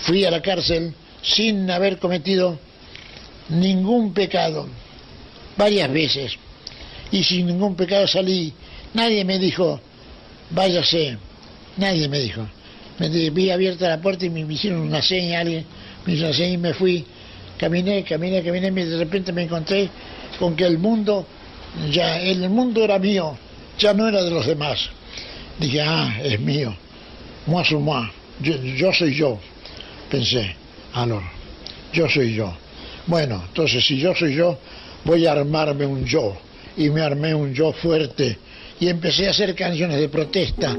fui a la cárcel sin haber cometido ningún pecado, varias veces, y sin ningún pecado salí. Nadie me dijo, váyase, nadie me dijo. Me vi abierta la puerta y me, me hicieron una seña, alguien me hizo una seña y me fui. Caminé, caminé, caminé, y de repente me encontré con que el mundo, ya, el mundo era mío, ya no era de los demás. Dije, ah, es mío. Moi soy moi. Yo, yo soy yo. Pensé, alors, yo soy yo. Bueno, entonces si yo soy yo, voy a armarme un yo. Y me armé un yo fuerte. Y empecé a hacer canciones de protesta.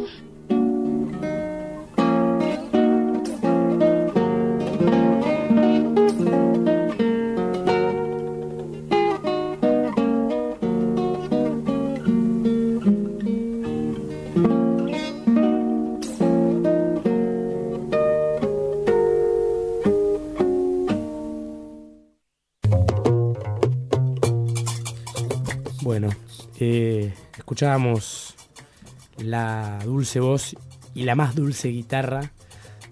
Escuchábamos la dulce voz y la más dulce guitarra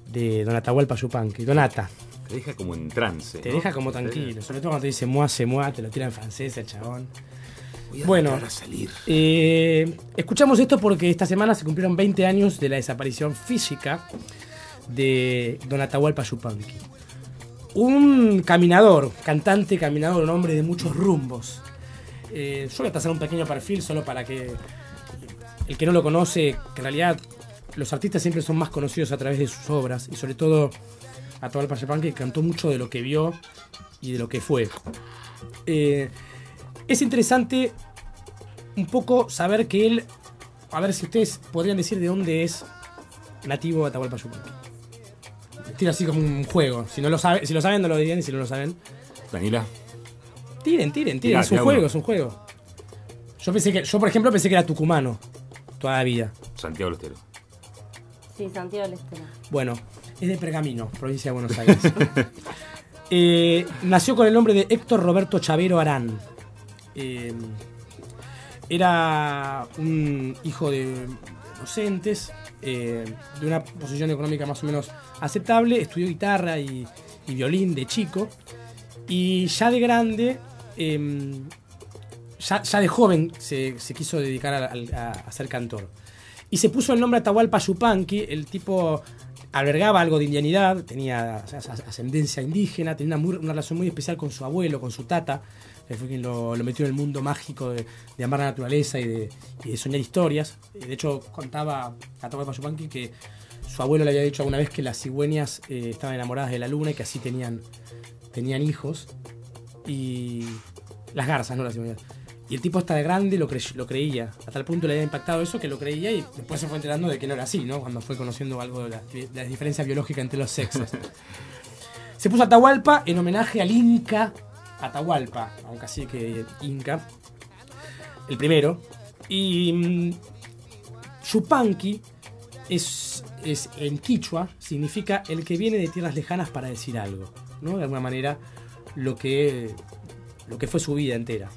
de Don Atahualpa Yupanqui. Donata,
Te deja como en trance.
te
¿no?
deja como tranquilo, sobre todo cuando te dice moi, c'est moi, te lo tira en francés el chabón.
Voy a
Bueno,
a salir.
eh, escuchamos esto porque esta semana se cumplieron 20 años de la desaparición física de Don Atahualpa Yupanqui. Un caminador, cantante, caminador, un hombre de muchos rumbos. Eh, yo voy a trazar un pequeño perfil solo para que el que no lo conoce, que en realidad los artistas siempre son más conocidos a través de sus obras y sobre todo Atahualpa Yupanqui cantó mucho de lo que vio y de lo que fue. Eh, es interesante un poco saber que él, a ver si ustedes podrían decir de dónde es nativo Atahualpa Yupanqui. Tiro así como un juego. Si no lo saben, si lo saben, no lo digan, y si no lo saben.
Daniela.
Tiren, tiren, tiren.
Tirá,
es un juego,
uno.
es un juego. Yo pensé que, yo por ejemplo pensé que era tucumano. Toda la vida.
Santiago del Estero.
Sí, Santiago del Estero.
Bueno, es de Pergamino, provincia de Buenos Aires. Eh, nació con el nombre de Héctor Roberto Chavero Arán. Eh, era un hijo de docentes, eh, de una posición económica más o menos aceptable, estudió guitarra y, y violín de chico, y ya de grande, eh, ya, de joven se, quiso dedicar a, ser cantor. Y se puso el nombre Atahualpa Yupanqui, el tipo albergaba algo de indianidad, tenía ascendencia indígena, tenía una, una relación muy especial con su abuelo, con su tata, que fue quien lo, metió en el mundo mágico de, amar la naturaleza y de, y de soñar historias. Eh, De hecho, contaba Atahualpa Yupanqui que su abuelo le había dicho alguna vez que las cigüeñas eh, estaban enamoradas de la luna y que así tenían, tenían hijos. Y las garzas, no las cigüeñas. Y el tipo hasta de grande lo, cre- lo creía. A tal punto le había impactado eso que lo creía y después se fue enterando de que no era así, ¿no? Cuando fue conociendo algo de la, de la diferencia biológica entre los sexos. se puso Atahualpa en homenaje al Inca Atahualpa, a un cacique Inca, el primero. Y mm, Yupanqui es, es en quichua, significa el que viene de tierras lejanas para decir algo, ¿no? De alguna manera, lo que, lo que fue su vida entera.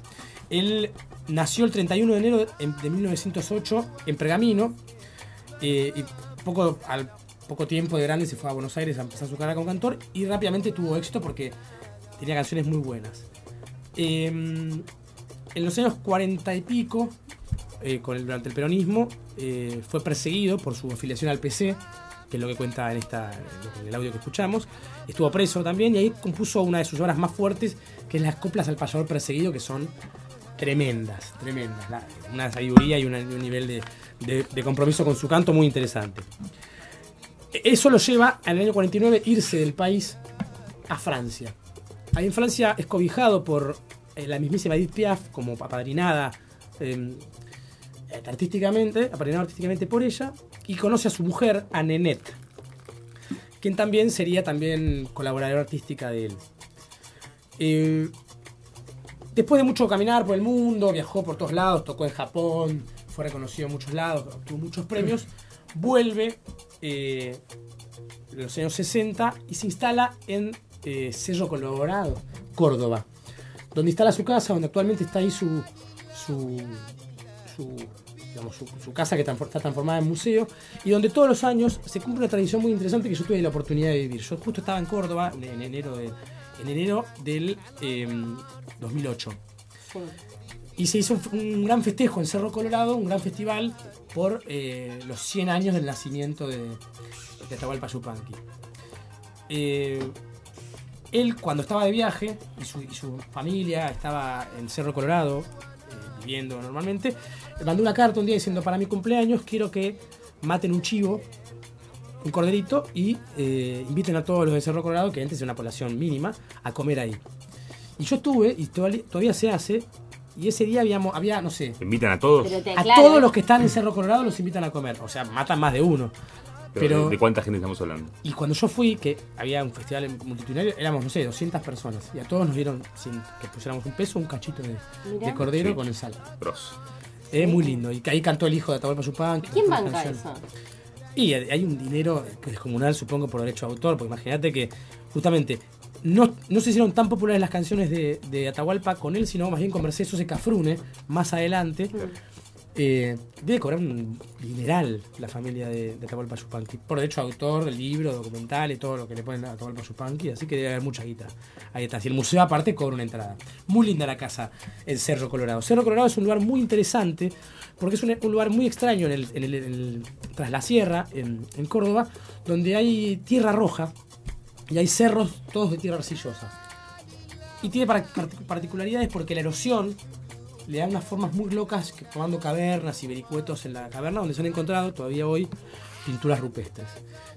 Él nació el 31 de enero de, de 1908 en Pergamino eh, y poco, al poco tiempo de grande se fue a Buenos Aires a empezar su carrera como cantor y rápidamente tuvo éxito porque tenía canciones muy buenas. Eh, en los años 40 y pico, eh, con el- durante el peronismo, fue perseguido por su afiliación al PC, que es lo que cuenta en, esta, el audio que escuchamos. Estuvo preso también y ahí compuso una de sus obras más fuertes, que es Las coplas al payador perseguido, que son tremendas, tremendas. Una sabiduría y, un nivel de, de- compromiso con su canto muy interesante. Eso lo lleva en el año 49 irse del país a Francia. Ahí en Francia es cobijado por eh, la mismísima Edith Piaf como apadrinada eh, artísticamente, apadrinado artísticamente por ella, y conoce a su mujer, a Nenette, quien también sería también colaboradora artística de él. Eh, después de mucho caminar por el mundo, viajó por todos lados, tocó en Japón, fue reconocido en muchos lados, obtuvo muchos premios, vuelve eh, en los años 60 y se instala en eh, Cerro Colorado, Córdoba, donde instala su casa, donde actualmente está ahí su, su, su, digamos, su- su casa que está transformada en museo y donde todos los años se cumple una tradición muy interesante que yo tuve la oportunidad de vivir. Yo justo estaba en Córdoba en, en enero, de- en enero del em, 2008. Y se hizo un, un gran festejo en Cerro Colorado, un gran festival por eh, los 100 años del nacimiento de, de Atahualpa Yupanqui. Eh, él, cuando estaba de viaje, y su, y su familia estaba en Cerro Colorado, eh, viviendo normalmente, le mandó una carta un día diciendo, para mi cumpleaños quiero que maten un chivo, un corderito, y eh, inviten a todos los de Cerro Colorado, que antes era una población mínima, a comer ahí. Y yo estuve, y todavía, se hace, y ese día habíamos, había, no sé,
¿Invitan a todos?
Te
a todos los que están en Cerro Colorado los invitan a comer. O sea, matan más de uno.
Pero,
Pero,
¿de, cuánta gente estamos hablando?
y cuando yo fui, que había un festival multitudinario, éramos, no sé, 200 personas. Y a todos nos dieron, sin que pusiéramos un peso, un cachito de, cordero
Sí.
con el sal.
Grosso.
Es muy lindo. Y que ahí cantó el hijo de Atahualpa Yupanqui.
¿Quién banca eso?
Y hay un dinero descomunal, supongo, por derecho de autor, porque imagínate que justamente no, no se hicieron tan populares las canciones de, de Atahualpa con él, sino más bien con Mercedes Sosa Cafrune más adelante. Eh, debe cobrar un dineral la familia de, de Atahualpa Yupanqui. Por derecho de autor, del libro, documental y todo lo que le ponen a Atahualpa Yupanqui, así que debe haber mucha guita. Ahí está. Si el museo aparte cobra una entrada. Muy linda la casa en Cerro Colorado. Cerro Colorado es un lugar muy interesante porque es un, lugar muy extraño en tras la sierra, en, Córdoba, donde hay tierra roja y hay cerros todos de tierra arcillosa. Y tiene par- part- particularidades porque la erosión le da unas formas muy locas, formando cavernas y vericuetos en la caverna, donde se han encontrado todavía hoy pinturas rupestres.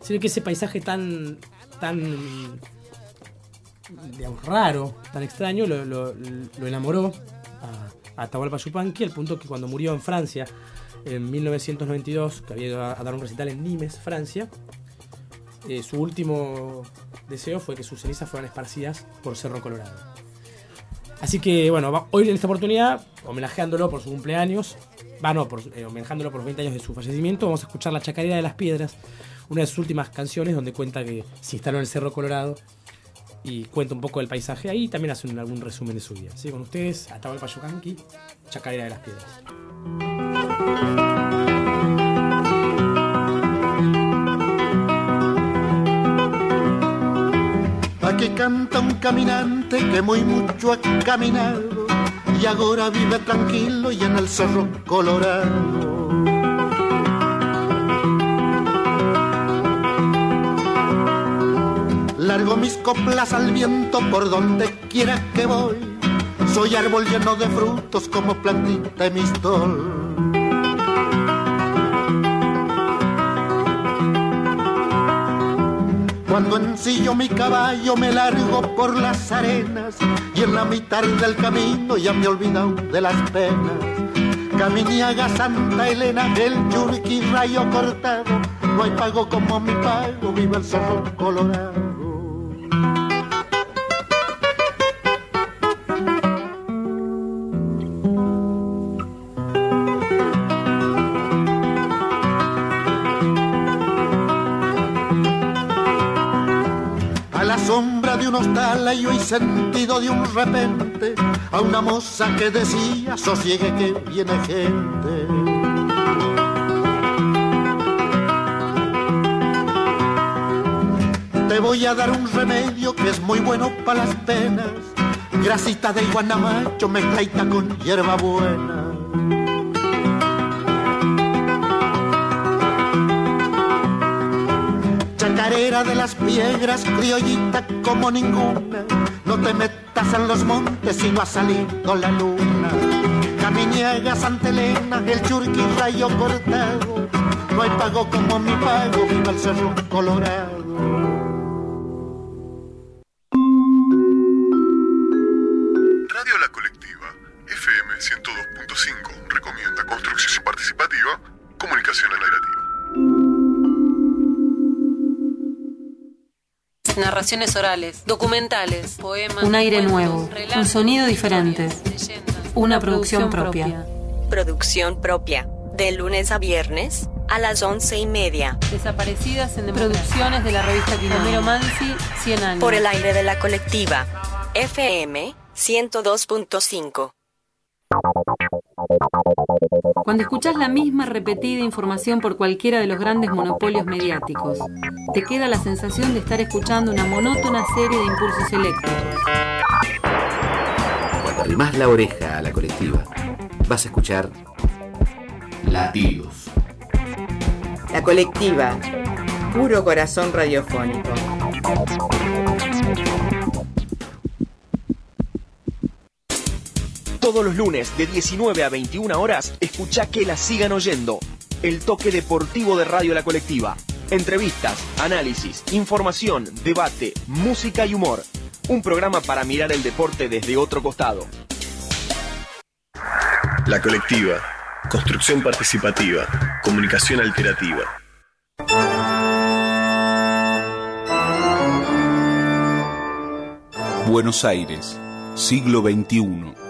Ve que ese paisaje tan, tan digamos, raro, tan extraño, lo, enamoró a, a Atahualpa Yupanqui, al punto que cuando murió en Francia, en 1992, que había ido a, a dar un recital en Nimes, Francia. Eh, su último deseo fue que sus cenizas fueran esparcidas por Cerro Colorado. Así que, bueno, hoy en esta oportunidad, homenajeándolo por su cumpleaños, va, no, por, eh, homenajeándolo por los 20 años de su fallecimiento, vamos a escuchar La Chacarera de las Piedras, una de sus últimas canciones donde cuenta que se instaló en el Cerro Colorado y cuenta un poco del paisaje ahí y también hace un- algún resumen de su vida. Así con ustedes, Atahualpa Yupanqui, Chacarera de las Piedras.
Aquí canta un caminante que muy mucho ha caminado y ahora vive tranquilo y en el cerro colorado. Largo mis coplas al viento por donde quiera que voy. Soy árbol lleno de frutos como plantita de mistol. Cuando ensillo mi caballo me largo por las arenas y en la mitad del camino ya me he olvidado de las penas. Caminiaga Santa Elena, el Yurqui rayo cortado, no hay pago como mi pago, viva el cerro colorado. Un hostal y hoy sentido de un repente a una moza que decía sosiegue que viene gente. Te voy a dar un remedio que es muy bueno para las penas. Grasita de guanamacho mezcladita con hierba De las piedras, criollita como ninguna. No te metas en los montes si no ha salido la luna. Caminiega, Santa Elena, el churqui rayo cortado. No hay pago como mi pago, viva el cerro colorado.
Narraciones orales, documentales, poemas.
Un aire
cuentos,
nuevo,
relatos,
un sonido diferente, una producción propia.
Producción propia. De lunes a viernes a las once y media.
Desaparecidas en Producciones de la revista Quilomero Mansi, 100 años.
Por el aire de la colectiva. FM 102.5.
Cuando escuchas la misma repetida información por cualquiera de los grandes monopolios mediáticos, te queda la sensación de estar escuchando una monótona serie de impulsos eléctricos.
Cuando arrimas la oreja a la colectiva, vas a escuchar latidos.
La colectiva. Puro corazón radiofónico.
Todos los lunes de 19 a 21 horas, escucha que la sigan oyendo. El toque deportivo de Radio La Colectiva. Entrevistas, análisis, información, debate, música y humor. Un programa para mirar el deporte desde otro costado.
La Colectiva, construcción participativa, comunicación alternativa.
Buenos Aires, siglo XXI.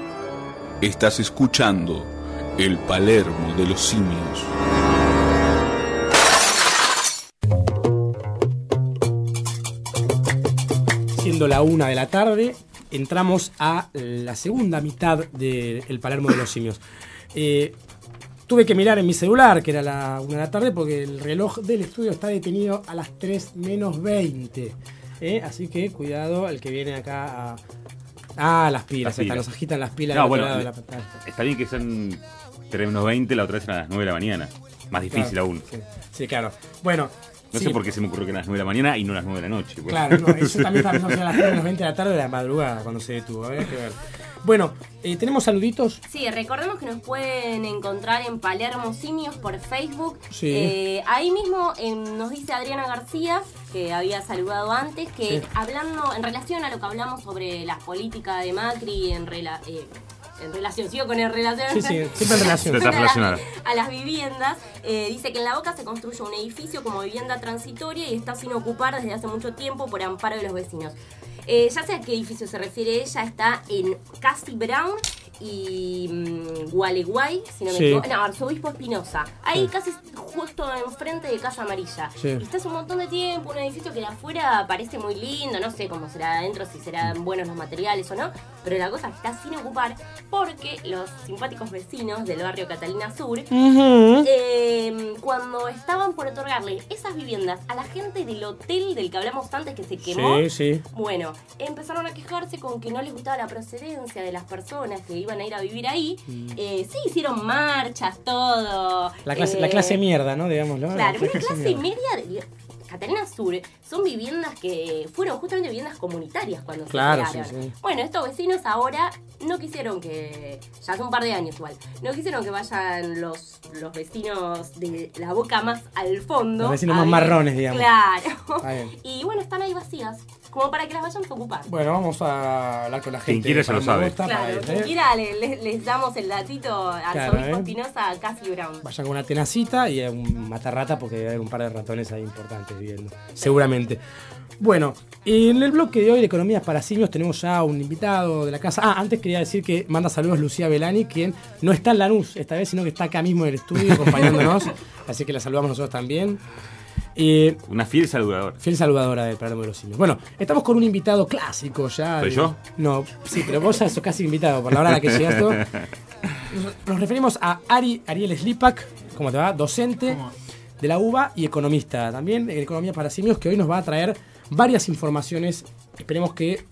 Estás escuchando el Palermo de los simios.
Siendo la una de la tarde, entramos a la segunda mitad del Palermo de los Simios. Eh, tuve que mirar en mi celular, que era la una de la tarde, porque el reloj del estudio está detenido a las 3 menos 20. ¿eh? Así que cuidado el que viene acá a, Ah, las pilas,
Las pilas.
nos agitan las pilas
No,
del
bueno,
otro lado de la pantalla.
Está bien que sean 3 menos 20, la otra vez eran a las 9 de la mañana. Más difícil
Claro,
aún.
Sí, sí, claro. Bueno,
No
sí,
sé por qué se me ocurrió que eran las 9 de la mañana y no las 9 de la noche. pues.
Claro, no, eso también está pensando a las 3 menos 20 de la tarde de la madrugada cuando se detuvo. Habría que ver. Bueno, eh, tenemos saluditos.
Sí, recordemos que nos pueden encontrar en Palermo Simios por Facebook.
Sí.
Eh, ahí mismo eh, nos dice Adriana García, que había saludado antes, que
Sí.
hablando en relación a lo que hablamos sobre la política de Macri en, rela- eh, en relación, sigo con el relación.
Sí, sí, siempre en relación.
Está
a, las,
relacionada.
a las viviendas. Eh, dice que en La Boca se construye un edificio como vivienda transitoria y está sin ocupar desde hace mucho tiempo por amparo de los vecinos. Eh, ya sé a qué edificio se refiere ella, está en Casi Brown y mm, Gualeguay, si no me
Sí.
equivoco. No, Arzobispo Espinosa. Ahí
Sí.
casi justo enfrente de Casa Amarilla.
Sí.
Y está hace un montón de tiempo, un edificio que de afuera parece muy lindo, no sé cómo será adentro, si serán buenos los materiales o no, pero la cosa está sin ocupar porque los simpáticos vecinos del barrio Catalina Sur eh, cuando estaban por otorgarle esas viviendas a la gente del hotel del que hablamos antes que se quemó, bueno, empezaron a quejarse con que no les gustaba la procedencia de las personas que iban a ir a vivir ahí. Eh, sí, hicieron marchas, todo.
Mm. La clase, la
Eh,
clase mierda, ¿no? Digámoslo.
Claro,
La
una clase media de Catalina Sur son viviendas que fueron justamente viviendas comunitarias cuando
Claro,
se crearon.
sí, sí.
Bueno, estos vecinos ahora no quisieron que, ya hace un par de años igual, no quisieron que vayan los, los vecinos de la boca más al fondo.
Los vecinos más marrones, digamos.
Claro. Y bueno, están ahí vacías, como para que las vayan a ocupar.
Bueno, vamos a hablar con la
Quien
gente.
quiera ya lo
para
sabe.
Claro,
ir,
quien
¿eh?
quiera le- le- les damos el datito al
Claro,
Arzobispo
¿eh?
Espinosa, Casi Brown.
Vayan con una tenacita y un matarrata porque debe haber un par de ratones ahí importantes viviendo. Seguramente. Bueno, en el bloque de hoy de Economías para Simios tenemos ya un invitado de la casa. Ah, antes quería decir que manda saludos Lucía Belani, quien no está en Lanús esta vez, sino que está acá mismo en el estudio acompañándonos. así que la saludamos nosotros también. Eh,
Una fiel saludadora.
Fiel saludadora del programa de los simios. Bueno, estamos con un invitado clásico ya.
¿Soy
de-
yo?
No, sí, pero vos ya sos casi invitado por la hora a la que llegas tú. Nos, nos referimos a Ari Ariel Slipak, ¿cómo te va? Docente de la UBA y economista también en Economía para Simios, que hoy nos va a traer varias informaciones, esperemos que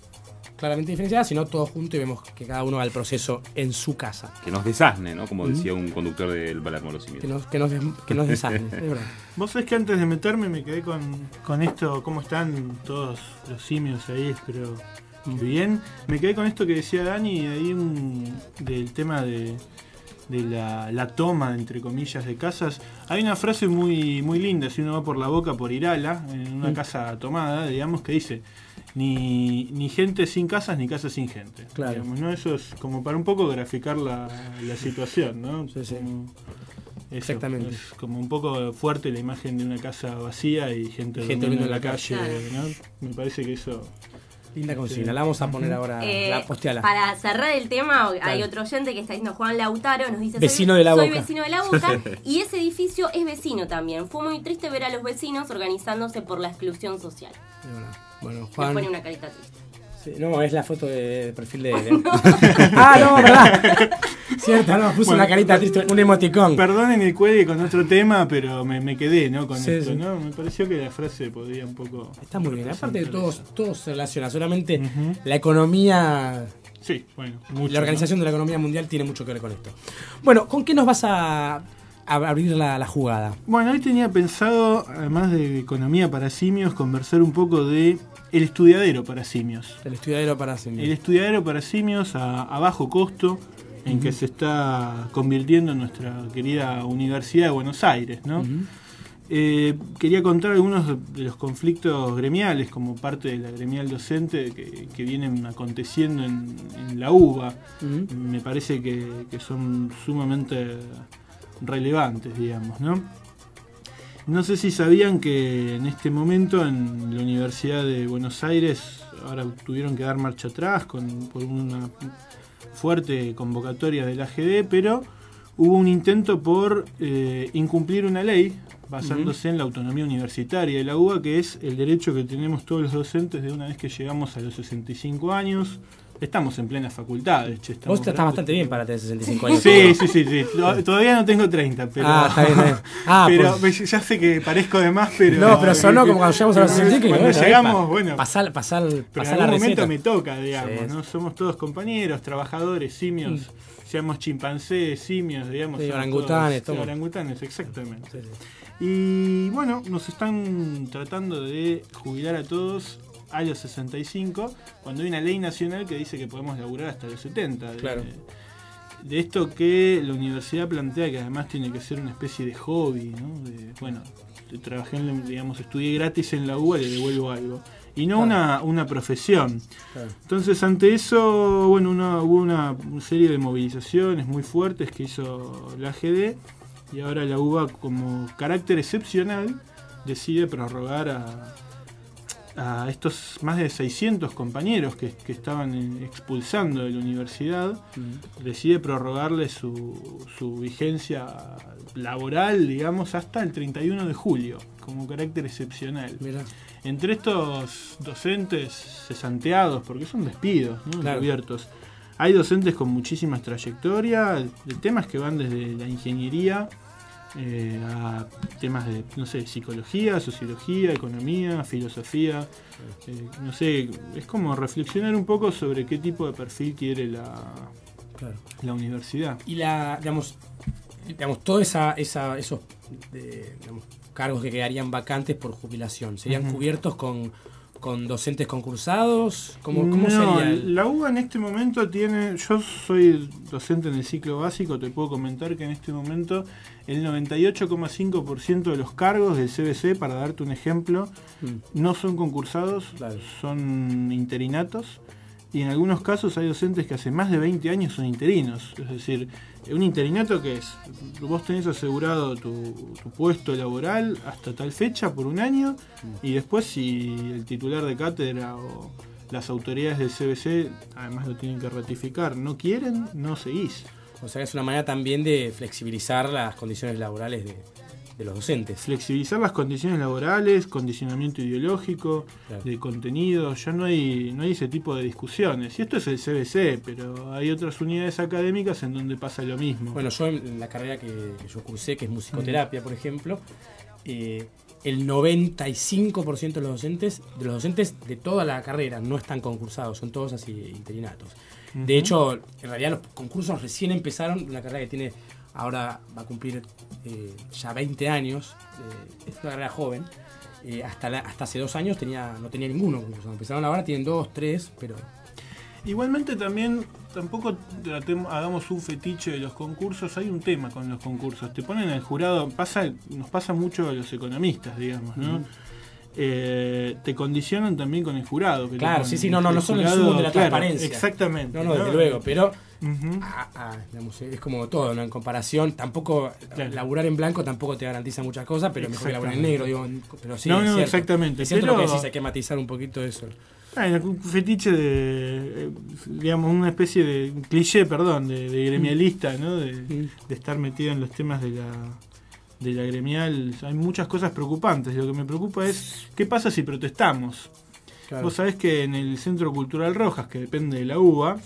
claramente diferenciadas, sino todos juntos y vemos que cada uno va al proceso en su casa.
Que nos desasne, ¿no? Como decía un conductor del Palermo Los Simios.
Que nos, que nos, des- que nos desasne, es verdad.
Vos sabés que antes de meterme me quedé con, con esto, cómo están todos los simios ahí, espero que bien. Me quedé con esto que decía Dani, ahí un- del tema de, de la, la toma, entre comillas, de casas. Hay una frase muy, muy linda, si uno va por la boca, por Irala, en una
Mm.
casa tomada, digamos, que dice, ni, ni gente sin casas, ni casas sin gente.
Claro.
Digamos, ¿no? Eso es como para un poco graficar la, la situación, ¿no? Como- eso,
Exactamente.
es como un poco fuerte la imagen de una casa vacía y gente,
Gente
durmiendo en la calle,
calle.
¿no? Me parece que eso...
Linda consigna, la vamos a poner ahora,
Eh,
la posteala.
Para cerrar el tema, hay otro oyente que está diciendo Juan Lautaro, nos dice
Vecino
soy,
de la
soy
Boca".
vecino de la boca y ese edificio es vecino también. Fue muy triste ver a los vecinos organizándose por la exclusión social.
Bueno, Juan.
pone una carita triste.
Sí, no, es la foto de, de perfil de. de- ah, no, verdad. Cierto, no, puso
Bueno,
una carita triste, un emoticón.
Perdonen el cuelgue con otro tema, pero me, me quedé ¿no? con
Sí,
esto,
sí.
¿no? Me pareció que la frase podía un poco...
Está muy bien. Aparte de todos, todos se relaciona. Solamente la economía.
Sí, bueno, mucho,
la organización de la economía mundial tiene mucho que ver con esto. Bueno, ¿con qué nos vas a, a abrir la, la jugada?
Bueno, hoy tenía pensado, además de economía para simios, conversar un poco de el estudiadero para simios.
El estudiadero para simios.
El estudiadero para simios a, a bajo costo, en que se está convirtiendo en nuestra querida Universidad de Buenos Aires, ¿no? Eh, quería contar algunos de- los conflictos gremiales como parte de la gremial docente que, que vienen aconteciendo en, en la UBA. Me parece que, que son sumamente relevantes, digamos, ¿no? No sé si sabían que en este momento en la Universidad de Buenos Aires ahora tuvieron que dar marcha atrás con, por una fuerte convocatoria del AGD, pero hubo un intento por eh, incumplir una ley basándose en la autonomía universitaria de la UBA, que es el derecho que tenemos todos los docentes de una vez que llegamos a los 65 años estamos en plenas facultades. che, estamos
Vos estás bastante bien para tener 65 años.
Sí, sí, sí, sí. To- Todavía no tengo 30, pero.
Ah, está bien, está bien. Ah,
pero
pues-
ya sé que parezco de más, pero.
No, pero sonó como cuando llegamos a los 65. y
Cuando
bueno,
llegamos,
epa,
bueno.
Pasar, pasar,
Pero
pasar
en
la
algún momento
receta.
me toca, digamos,
Sí.
¿no? Somos todos compañeros, trabajadores, simios, seamos chimpancés, simios, digamos.
Sí, orangutanes,
todos- sí,
todo.
orangutanes, exactamente. Y bueno, nos están tratando de jubilar a todos a los 65, cuando hay una ley nacional que dice que podemos laburar hasta los 70. De-
Claro.
De, esto que la universidad plantea que además tiene que ser una especie de hobby, ¿no? De, bueno, de- trabajé, en, digamos, estudié gratis en la UBA, le devuelvo algo. Y no una, una profesión.
Claro.
Entonces, ante eso, bueno, una- hubo una serie de movilizaciones muy fuertes que hizo la AGD y ahora la UBA, como carácter excepcional, decide prorrogar a, a estos más de 600 compañeros que, que estaban expulsando de la universidad, decide prorrogarle su, su vigencia laboral, digamos, hasta el 31 de julio, como carácter excepcional. Entre estos docentes cesanteados, porque son despidos ¿no?
Claro.
hay docentes con muchísimas trayectorias, de temas que van desde la ingeniería eh, a temas de, no sé, psicología, sociología, economía, filosofía. eh, no sé, es como reflexionar un poco sobre qué tipo de perfil quiere la,
Claro.
la universidad.
Y la, digamos, digamos todos esa, esa, esos digamos, cargos que quedarían vacantes por jubilación, ¿serían cubiertos con, con docentes concursados? ¿Cómo, cómo
no,
sería? el-
la UBA en este momento tiene, yo soy docente en el ciclo básico, te puedo comentar que en este momento el 98,5% de los cargos del CBC, para darte un ejemplo,
Mm.
no son concursados, son interinatos. Y en algunos casos hay docentes que hace más de 20 años son interinos. Es decir, un interinato que es, vos tenés asegurado tu, tu puesto laboral hasta tal fecha por un año y después si el titular de cátedra o las autoridades del CBC, además lo tienen que ratificar, no quieren, no seguís.
O sea, es una manera también de flexibilizar las condiciones laborales de, de los docentes.
Flexibilizar las condiciones laborales, condicionamiento ideológico,
Claro.
de contenido, ya no hay, no hay ese tipo de discusiones. Y esto es el CBC, pero hay otras unidades académicas en donde pasa lo mismo.
Bueno, yo en la carrera que, que yo cursé, que es musicoterapia, por ejemplo, eh, el 95% de los docentes, de los docentes de toda la carrera no están concursados, son todos así interinatos. De hecho, en realidad los concursos recién empezaron, una carrera que tiene ahora va a cumplir eh, ya 20 años, eh, es una carrera joven. eh, hasta, la- hasta hace dos años tenía, no tenía ninguno concurso. Empezaron ahora, tienen dos, tres, pero
Igualmente también tampoco tratemos- hagamos un fetiche de los concursos, hay un tema con los concursos, te ponen el jurado, pasa, nos pasa mucho a los economistas, digamos, ¿no? Eh, te condicionan también con el jurado. que
Claro, sí, sí, no, no, no son el zoom de la
claro,
transparencia.
Exactamente.
No, no, desde luego, pero
Ujú.
a- a- digamos, es como todo, ¿no? En comparación, tampoco, laburar en blanco tampoco te garantiza muchas cosas, pero mejor que laburar en negro, digo, pero sí,
No,
es
no,
cierto.
exactamente,
Es cierto lo que
pero-
decís, hay que matizar un poquito eso.
Un fetiche de, eh, digamos, una especie de un cliché, perdón, de, de gremialista, ¿no? De, de estar metido en los temas de la, de la gremial. Hay muchas cosas preocupantes. Lo que me preocupa es, ¿qué pasa si protestamos?
Claro.
Vos sabés que en el Centro Cultural Rojas, que depende de la UBA,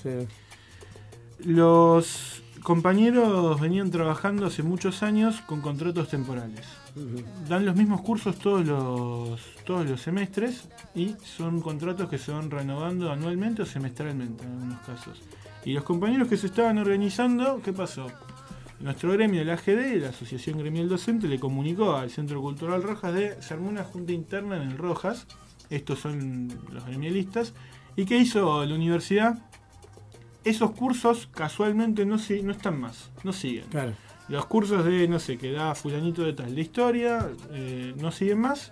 los compañeros venían trabajando hace muchos años con contratos temporales. Dan los mismos cursos todos los, todos los semestres y son contratos que se van renovando anualmente o semestralmente en algunos casos. Y los compañeros que se estaban organizando, ¿qué pasó? Nuestro gremio, la AGD, la Asociación Gremial Docente, le comunicó al Centro Cultural Rojas de se armó una junta interna en el Rojas, estos son los gremialistas, y ¿qué hizo la universidad? Esos cursos casualmente no, no están más, no siguen.
Claro.
Los cursos de, no sé, que da fulanito de tal de historia, eh, no siguen más.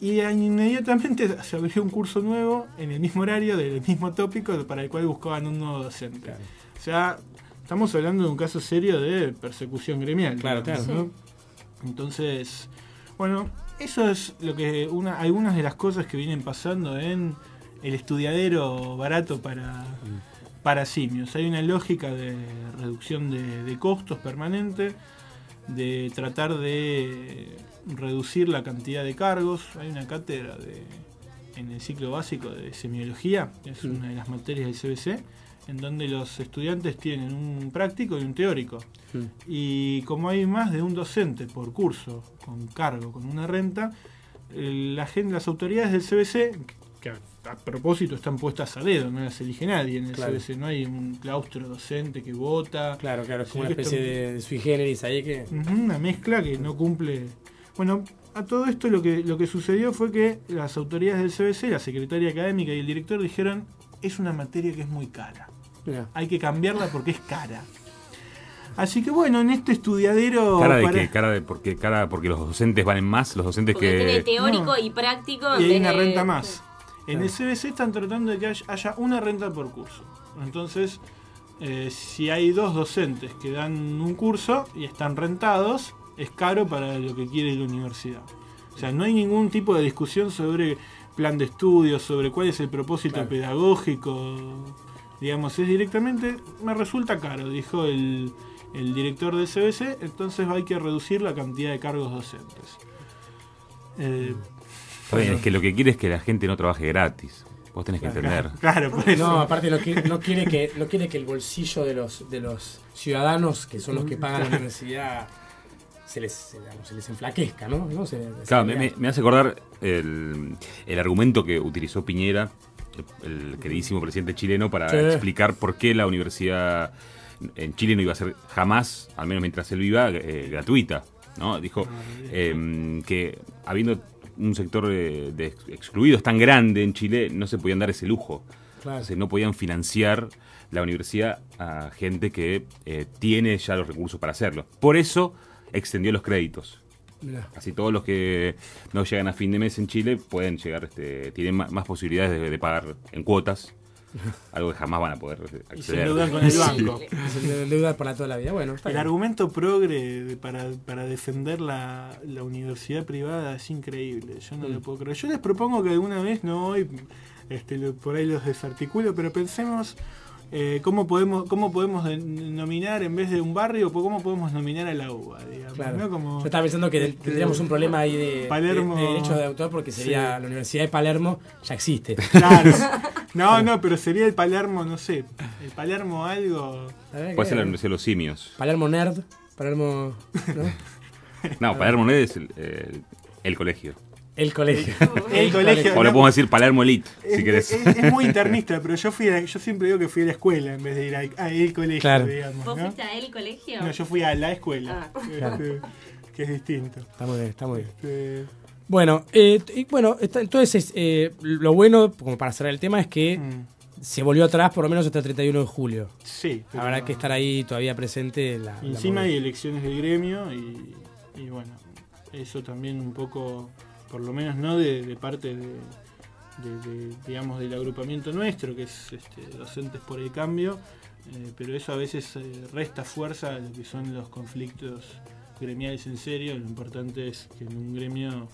Y inmediatamente se abrió un curso nuevo en el mismo horario, del mismo tópico, para el cual buscaban un nuevo docente. O sea, estamos hablando de un caso serio de persecución gremial.
Claro, claro.
¿no? Entonces, bueno, eso es lo que una, algunas de las cosas que vienen pasando en el estudiadero barato para, para simios. Hay una lógica de reducción de, de costos permanente, de tratar de reducir la cantidad de cargos. Hay una cátedra de en el ciclo básico de semiología, es
Mm.
una de las materias del CBC, en donde los estudiantes tienen un práctico y un teórico. Y como hay más de un docente por curso, con cargo, con una renta, la gente, las autoridades del CBC, que a, a propósito están puestas a dedo, no las elige nadie en el
Claro.
CBC, no hay un claustro docente que vota.
Claro, claro, es como una especie de, sui generis ahí que.
Una mezcla que no cumple. Bueno, a todo esto lo que, lo que sucedió fue que las autoridades del CBC, la secretaria académica y el director dijeron, es una materia que es muy cara. Hay que cambiarla porque es cara. Así que bueno, en este estudiadero...
¿Cara de
para-
qué? ¿Cara de por qué? ¿Cara porque los docentes valen más? ¿Los docentes
Porque tiene
que...?
teórico
No.
y práctico.
Y hay una renta más. En el CBC están tratando de que haya- haya una renta por curso. Entonces, eh, si hay dos docentes que dan un curso y están rentados, es caro para lo que quiere la universidad. O sea, no hay ningún tipo de discusión sobre plan de estudios, sobre cuál es el propósito
Claro.
pedagógico. Digamos, es directamente, me resulta caro, dijo el, el director del CBC, entonces hay que reducir la cantidad de cargos docentes. Eh,
es que lo que quiere es que la gente no trabaje gratis. Vos tenés que entender.
Claro, por eso.
No, aparte no quiere, no quiere que no quiere que el bolsillo de los de los ciudadanos que son los que pagan la universidad se les se, digamos, se les enflaquezca, ¿no? ¿No? Se-
Claro, me, me- me hace acordar el, el argumento que utilizó Piñera, el, el queridísimo presidente chileno, para
Sí.
explicar por qué la universidad en Chile no iba a ser jamás, al menos mientras él viva, eh, gratuita. ¿no? Dijo eh, que habiendo un sector de, de ex- excluidos tan grande en Chile, no se podían dar ese lujo.
Claro.
Entonces, no podían financiar la universidad a gente que eh, tiene ya los recursos para hacerlo. Por eso extendió los créditos.
Mirá.
Así todos los que no llegan a fin de mes en Chile pueden llegar, este, tienen ma- más, posibilidades de, de pagar en cuotas, algo que jamás van a poder acceder.
Y se endeudan con el banco.
Se endeuda para toda la vida. Bueno, está
El
bien.
argumento progre de- para, para defender la, la universidad privada es increíble. Yo no
Mm.
lo puedo creer. Yo les propongo que alguna vez, no hoy, este, lo- por ahí los desarticulo, pero pensemos eh, cómo podemos cómo podemos denominar en vez de un barrio, cómo podemos nominar a la UBA, digamos.
Claro.
¿no? Como,
Yo estaba pensando que
este,
tendríamos un problema ahí de,
Palermo-
de- de derechos de autor porque sería
Sí.
la Universidad de Palermo ya existe.
Claro. No, no, pero sería el Palermo, no sé, el Palermo algo.
Puede ser la Universidad de los Simios.
Palermo Nerd, Palermo. ¿no?
No, Palermo no es el, el- el colegio.
El colegio.
El colegio.
O le
no,
podemos decir Palermo Elite,
Es,
si querés.
es- es muy internista, pero yo fui a- yo siempre digo que fui a la escuela en vez de ir a, a el colegio,
Claro.
digamos.
¿Vos
¿no?
fuiste a el colegio?
No, yo fui a la escuela,
Ah.
este, que es distinto.
Está muy bien, está muy bien.
Este,
Bueno, eh, y bueno entonces eh, lo bueno, como para cerrar el tema, es que se volvió atrás por lo menos hasta el 31 de julio.
Mm. Sí.
Habrá que estar ahí todavía presente. La, la
Encima
movida.
hay elecciones del gremio y, y bueno, eso también un poco, por lo menos no de, de parte de, de- de, digamos, del agrupamiento nuestro, que es este, Docentes por el Cambio, eh, pero eso a veces eh, resta fuerza a lo que son los conflictos gremiales en serio. Lo importante es que en un gremio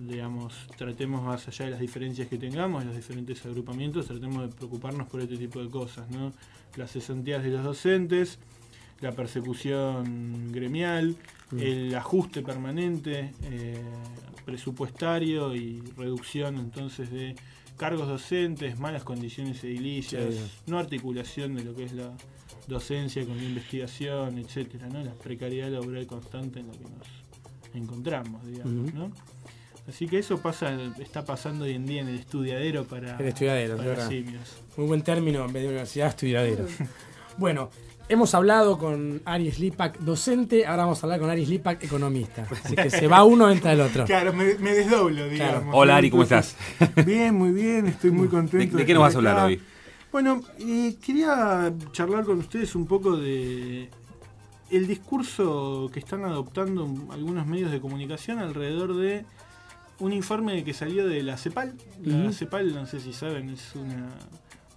digamos, tratemos más allá de las diferencias que tengamos, los diferentes agrupamientos, tratemos de preocuparnos por este tipo de cosas, ¿no? Las cesantías de los docentes, la persecución gremial,
Mm.
el ajuste permanente eh, presupuestario y reducción entonces de cargos docentes, malas condiciones edilicias,
Sí.
no articulación de lo que es la docencia con la investigación, etcétera, ¿no? La precariedad laboral constante en la que nos encontramos, digamos. ¿no? Así que eso pasa, está pasando hoy en día en el estudiadero para,
El estudiadero,
para simios.
Muy buen término en vez de universidad, estudiadero. bueno, hemos hablado con Aries Lipak, docente, ahora vamos a hablar con Aries Lipak, economista. Así que se va uno, entra el otro.
Claro, me, me desdoblo, digamos.
Hola. Ari, ¿cómo
Entonces, Bien, muy bien, estoy muy
¿De,
contento.
de qué nos vas a hablar
acá.
hoy?
Bueno, eh, quería charlar con ustedes un poco de el discurso que están adoptando algunos medios de comunicación alrededor de un informe que salió de la CEPAL. La. CEPAL, no sé si saben, es una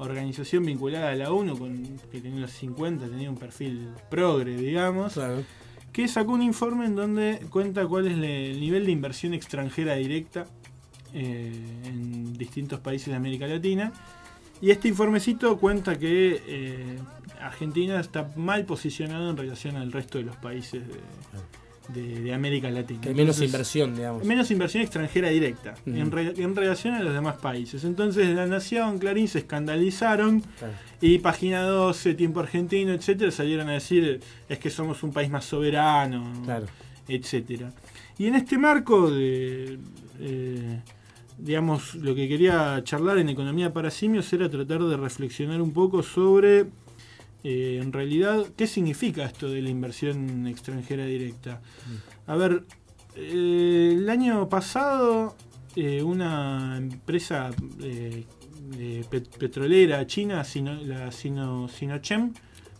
organización vinculada a la ONU con, que tenía los 50, tenía un perfil progre, digamos, que sacó un informe en donde cuenta cuál es el nivel de inversión extranjera directa eh, en distintos países de América Latina. Y este informecito cuenta que eh, Argentina está mal posicionado en relación al resto de los países de, de América Latina.
Que hay menos
Entonces,
inversión, digamos.
Menos inversión extranjera directa en, re- en relación a los demás países. Entonces La Nación, Clarín se escandalizaron
Claro.
y Página 12, Tiempo Argentino, etcétera, salieron a decir es que somos un país más soberano, etcétera. Y en este marco de, eh, digamos, lo que quería charlar en Economía para Simios era tratar de reflexionar un poco sobre, eh, en realidad, qué significa esto de la inversión extranjera directa. A ver, eh, el año pasado eh, una empresa pet- petrolera china, Sino- la Sino, Sinochem,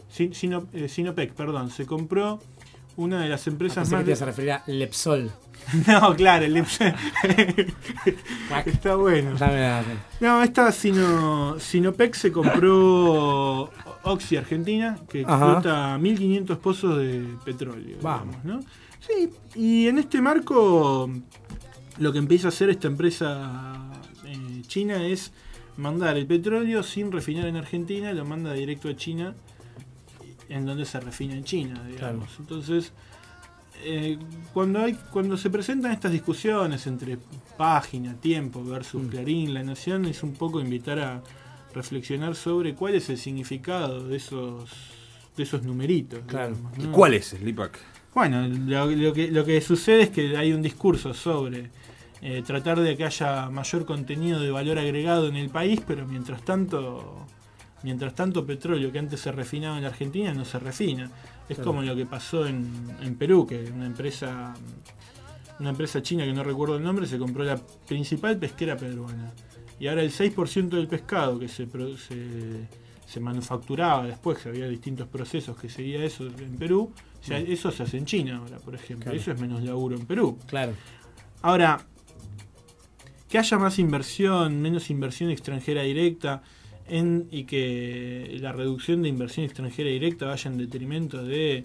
Sin- Sino- Sinopec, perdón, se compró una de las empresas
Pensé que
más...
te ibas a Lepsol.
No, claro, el Epson. Está bueno. No, esta Sino, Sinopec se compró Oxy Argentina, que
Ajá.
explota 1500 pozos de petróleo.
Vamos.
digamos, ¿no? Sí, y en este marco lo que empieza a hacer esta empresa eh, china es mandar el petróleo sin refinar en Argentina, lo manda directo a China, en donde se refina en China, digamos. Entonces, eh, cuando hay cuando se presentan estas discusiones entre página, tiempo versus Clarín, La Nación, es un poco invitar a reflexionar sobre cuál es el significado de esos de esos numeritos.
Claro.
digamos,
¿Y cuál es, Slipak?
Bueno, lo, lo que, lo que sucede es que hay un discurso sobre eh, tratar de que haya mayor contenido de valor agregado en el país, pero mientras tanto, mientras tanto petróleo que antes se refinaba en la Argentina no se refina. Es
Claro.
como lo que pasó en, en Perú, que una empresa una empresa china que no recuerdo el nombre se compró la principal pesquera peruana. Y ahora el 6% del pescado que se, se, se manufacturaba después, que había distintos procesos que seguía eso en Perú, o sea,
Mm.
eso se hace en China ahora, por ejemplo.
Claro.
Eso es menos laburo en Perú.
Claro.
Ahora, que haya más inversión, menos inversión extranjera directa en, y que la reducción de inversión extranjera directa vaya en detrimento de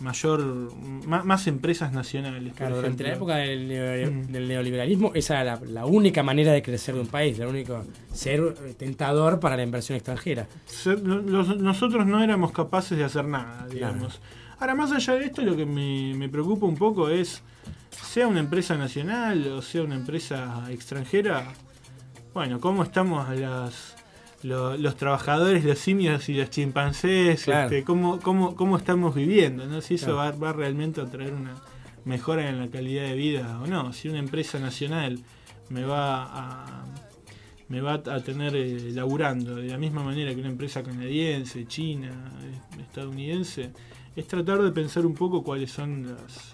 mayor más, más empresas nacionales.
Claro, durante la época del,
Mm.
del neoliberalismo, esa era la, la única manera de crecer de un país, la única ser eh, tentador para la inversión extranjera.
Los- nosotros no éramos capaces de hacer nada, digamos. Ahora, más allá de esto, lo que me, me preocupa un poco es, sea una empresa nacional o sea una empresa extranjera, bueno, cómo estamos las, lo- los trabajadores, los simios y los chimpancés,
Claro.
este, cómo, cómo, cómo estamos viviendo, ¿no? si eso
Claro.
va, va realmente a traer una mejora en la calidad de vida o no. Si una empresa nacional me va a me va a tener eh, laburando de la misma manera que una empresa canadiense, china, eh, estadounidense, es tratar de pensar un poco cuáles son las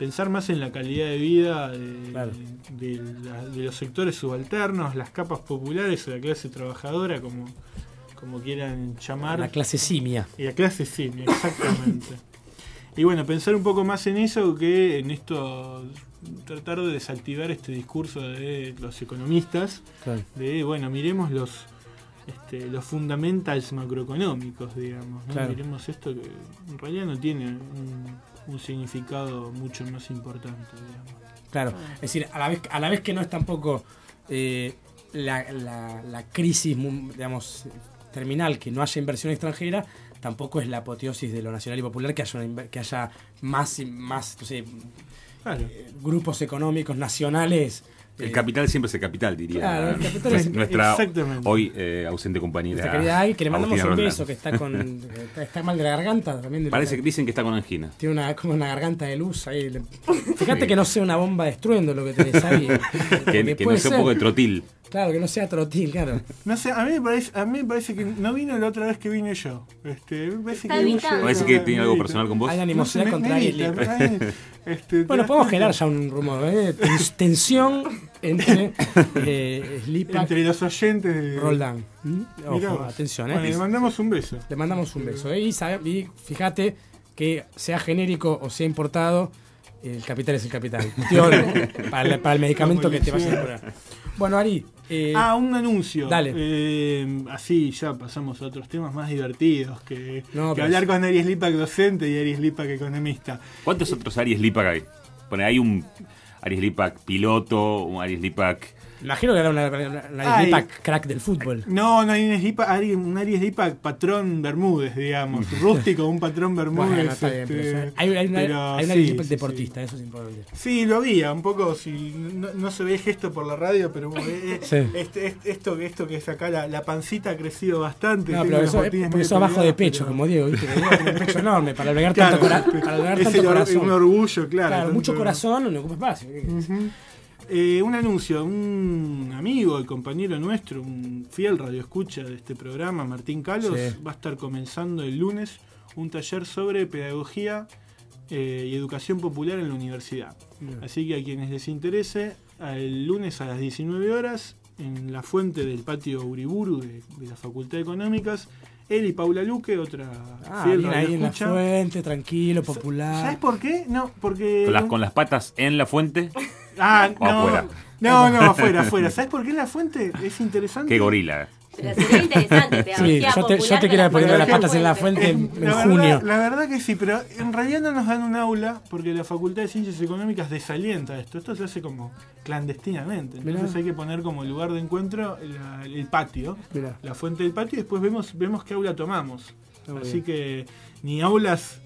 pensar más en la calidad de vida de, de la- de los sectores subalternos, las capas populares o la clase trabajadora, como, como quieran llamar.
La clase simia.
Y la clase simia, exactamente. y bueno, pensar un poco más en eso que en esto, tratar de desactivar este discurso de los economistas,
Claro.
de, bueno, miremos los este, los fundamentals macroeconómicos, digamos. ¿no?
Claro.
Miremos esto que en realidad no tiene un, un significado mucho más importante, digamos.
Claro, es decir, a la vez, a la vez que no es tampoco eh, la, la- la crisis, digamos, terminal, que no haya inversión extranjera, tampoco es la apoteosis de lo nacional y popular que haya, una que haya más, y más no sé,
Claro.
eh, grupos económicos nacionales.
El
eh,
capital siempre es el capital, diría
Claro, el capital es-
nuestra hoy eh, ausente compañera.
Nuestra querida que le mandamos
Agustina
un beso, que está con está mal de la garganta también. de-
Parece que dicen que está con angina.
Tiene una, como una garganta de luz ahí. Fíjate que no sea una bomba de estruendo lo que tenés ahí.
Que, que no sea un
ser.
poco de trotil.
Claro, que no sea trotil, claro.
No sé, a mí me parece, a mí me parece que no vino la otra vez que vine yo. Este, me parece
Está
que
evitando.
Parece que tiene algo personal con vos.
Hay animosidad
me-
contra
ay, este,
Bueno, podemos generar ya un rumor, ¿eh? Tens- tensión entre eh, Slipak
Entre los oyentes de
Roldán. ¿Mm? Ojo,
Mirá
atención, ¿eh?
Bueno, le mandamos un beso.
Le mandamos un beso. ¿eh? Y, y fíjate que sea genérico o sea importado, el capital es el capital. Tío, para, el- para el medicamento que te vayas a poner. Bueno, Ari. Eh,
ah, un anuncio.
Dale.
Eh, así ya pasamos a otros temas más divertidos que,
No,
que
pero
hablar con Aries Lipak docente y Aries Lipak economista.
¿Cuántos otros Aries Lipak hay? Pone, hay un Aries Lipak piloto, un Aries Lipak
Imagino que era una, una, una
Ay.
Crack del fútbol.
No, no hay un un Aries Slipak patrón Bermúdez, digamos. Rústico, un patrón Bermúdez.
Bueno, está bien, pero,
este,
hay, hay una,
pero
hay una
sí,
Slipak
sí,
deportista, eso es importante.
Sí, lo había, un poco, si no, no se ve el gesto por la radio, pero bueno, eh,
Sí.
este, este- esto, esto que es acá, la, la pancita ha crecido bastante.
No, pero eso es
medio
eso abajo de pecho,
pero-
como Diego, ¿viste? Un pecho enorme para albergar
Claro,
tanto, cora- para albergar
es
tanto
el or-
corazón.
un orgullo, claro.
Claro,
tanto-
mucho corazón no ocupa espacio.
Eh, un anuncio, un amigo y compañero nuestro, un fiel radioescucha de este programa, Martín Calos,
Sí.
va a estar comenzando el lunes un taller sobre pedagogía eh, y educación popular en la universidad.
Bien.
Así que a quienes les interese, el lunes a las 19 horas, en la fuente del patio Uriburu de, de la Facultad de Económicas, él y Paula Luque, otra
Ah,
fiel
bien ahí en la fuente, tranquilo, popular.
¿Sabes por qué? No, porque...
Con las, con las patas en la fuente.
Ah,
O
no.
afuera.
No, no, afuera, afuera. ¿Sabes por qué la fuente es interesante?
Qué gorila.
Pero sería interesante,
Sí, yo te, yo te quería poner las patas en la fuente en, en
La
junio.
verdad, la verdad que sí, pero en realidad no nos dan un aula porque la Facultad de Ciencias Económicas desalienta esto. Esto se hace como clandestinamente. Entonces
Mirá.
hay que poner como lugar de encuentro la- el patio,
Mirá.
la fuente del patio y después vemos, vemos qué aula tomamos. Así
bien.
que ni aulas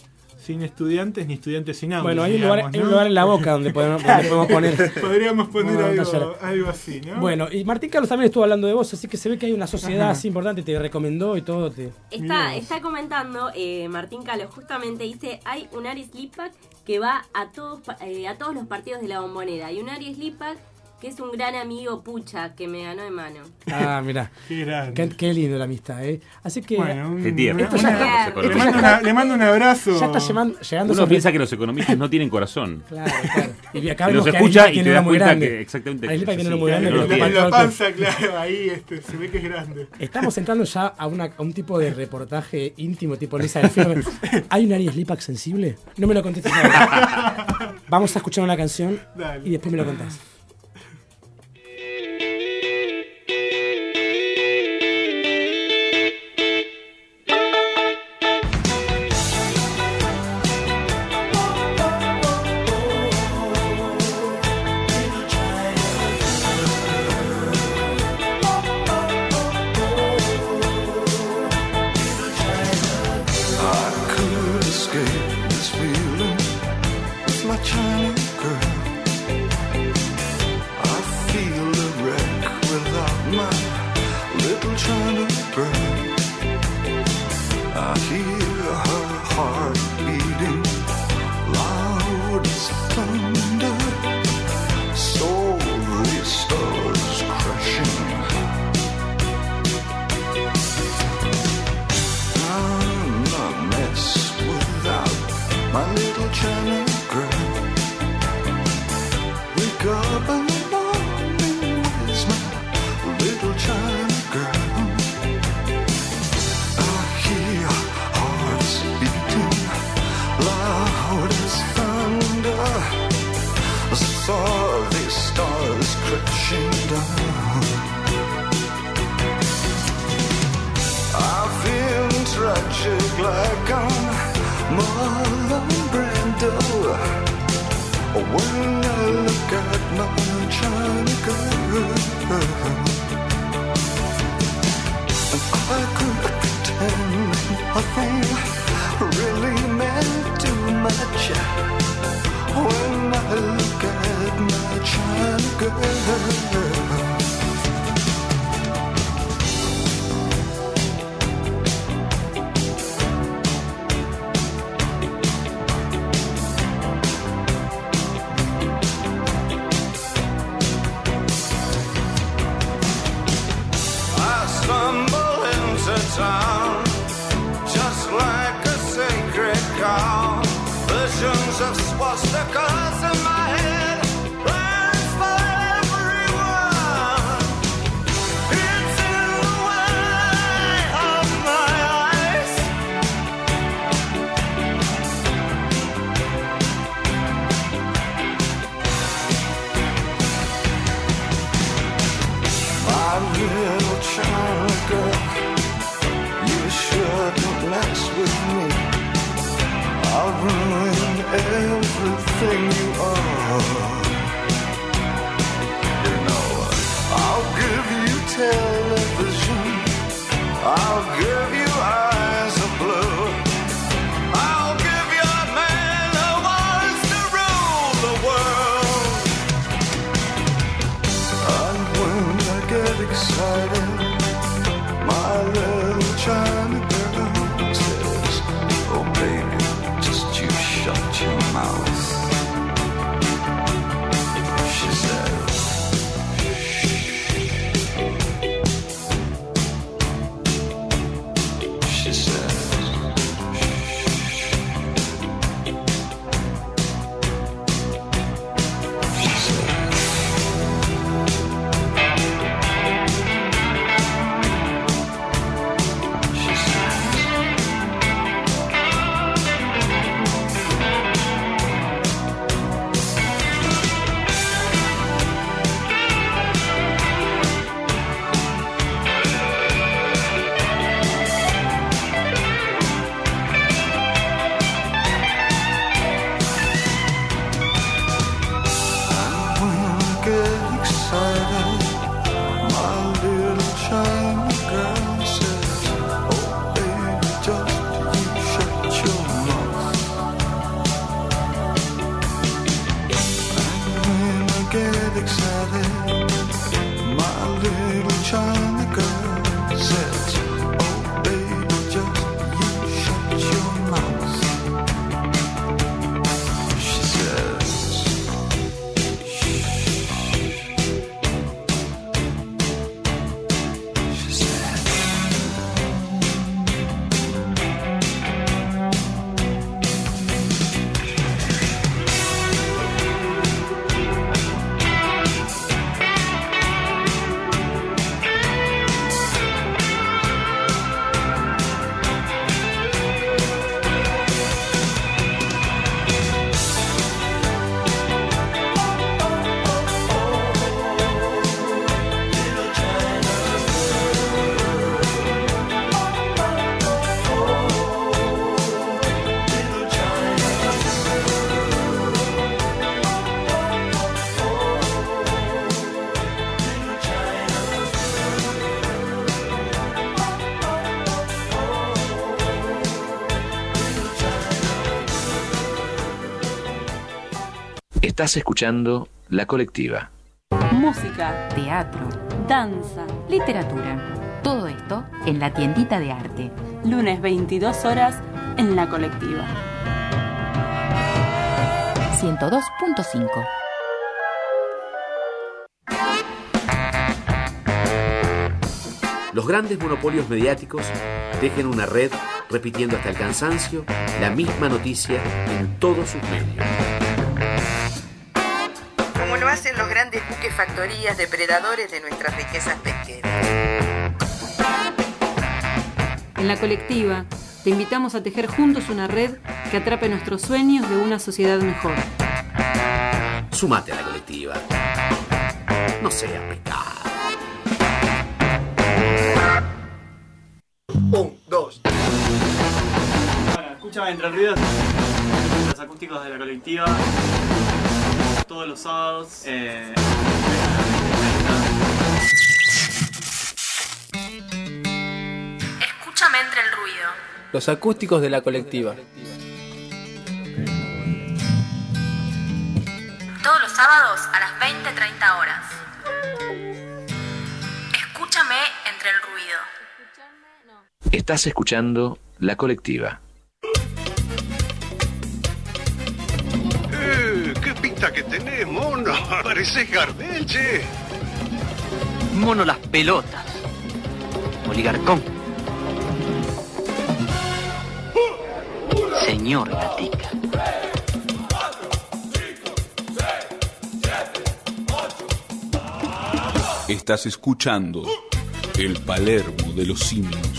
sin estudiantes ni estudiantes sin aulas.
Bueno, hay un, lugar,
digamos,
hay un
¿no?
lugar en la boca donde podemos, donde podemos poner.
Podríamos poner algo, algo así, ¿no?
Bueno, y Martín Carlos también estuvo hablando de vos, así que se ve que hay una sociedad
Ajá.
así importante, te recomendó y todo. Te...
Está, está comentando eh, Martín Calo, justamente dice, hay un Aries Lipak que va a todos pa- eh, a todos los partidos de la bombonera. Y un Aries Lipak que es un gran amigo pucha que me ganó de mano.
Ah, mira.
Qué grande.
Qué, qué lindo la amistad, ¿eh? Así que.
Bueno, un-.
Esto ya, esto
le, mando
está-
una- le mando un abrazo.
Ya está llegando, llegando
Uno
sobre-
piensa que los economistas no tienen corazón.
Claro, claro. Y acá
los escucha y te
muy
cuenta
grande.
que exactamente es
tiene uno muy grande.
que no lo
la panza, claro, ahí este, se ve que es grande.
Estamos entrando ya a, una- a un tipo de reportaje íntimo, tipo Lisa del Firme. ¿Hay un Aries Lipak sensible? No me lo contestes ahora. Vamos a escuchar una canción
Dale.
y después me lo contás.
Like I'm Marlon Brando when I look at my China girl. I could pretend nothing really meant too much when I look at my China girl.
Estás escuchando La Colectiva.
Música, teatro, danza, literatura. Todo esto en la tiendita de arte.
Lunes 22 horas en la colectiva.
102.5.
Los grandes monopolios mediáticos tejen una red repitiendo hasta el cansancio la misma noticia en todos sus medios.
Hacen los grandes buques factorías depredadores de nuestras riquezas pesqueras.
En la colectiva, te invitamos a tejer juntos una red que atrape nuestros sueños de una sociedad mejor.
Sumate a la colectiva. No sea pecado.
Un, dos. Bueno, escúchame entre ruidos. Los acústicos de la colectiva. Todos los sábados. Eh,
Escúchame entre el ruido.
Los acústicos de la colectiva.
Todos los sábados a las 20-30 horas. Escúchame entre el ruido.
Estás escuchando La Colectiva.
Pinta que tenés, mono. Pareces Gardel, che.
Mono las pelotas. Oligarcón. Señor Gatica.
Estás escuchando El Palermo de los Simios.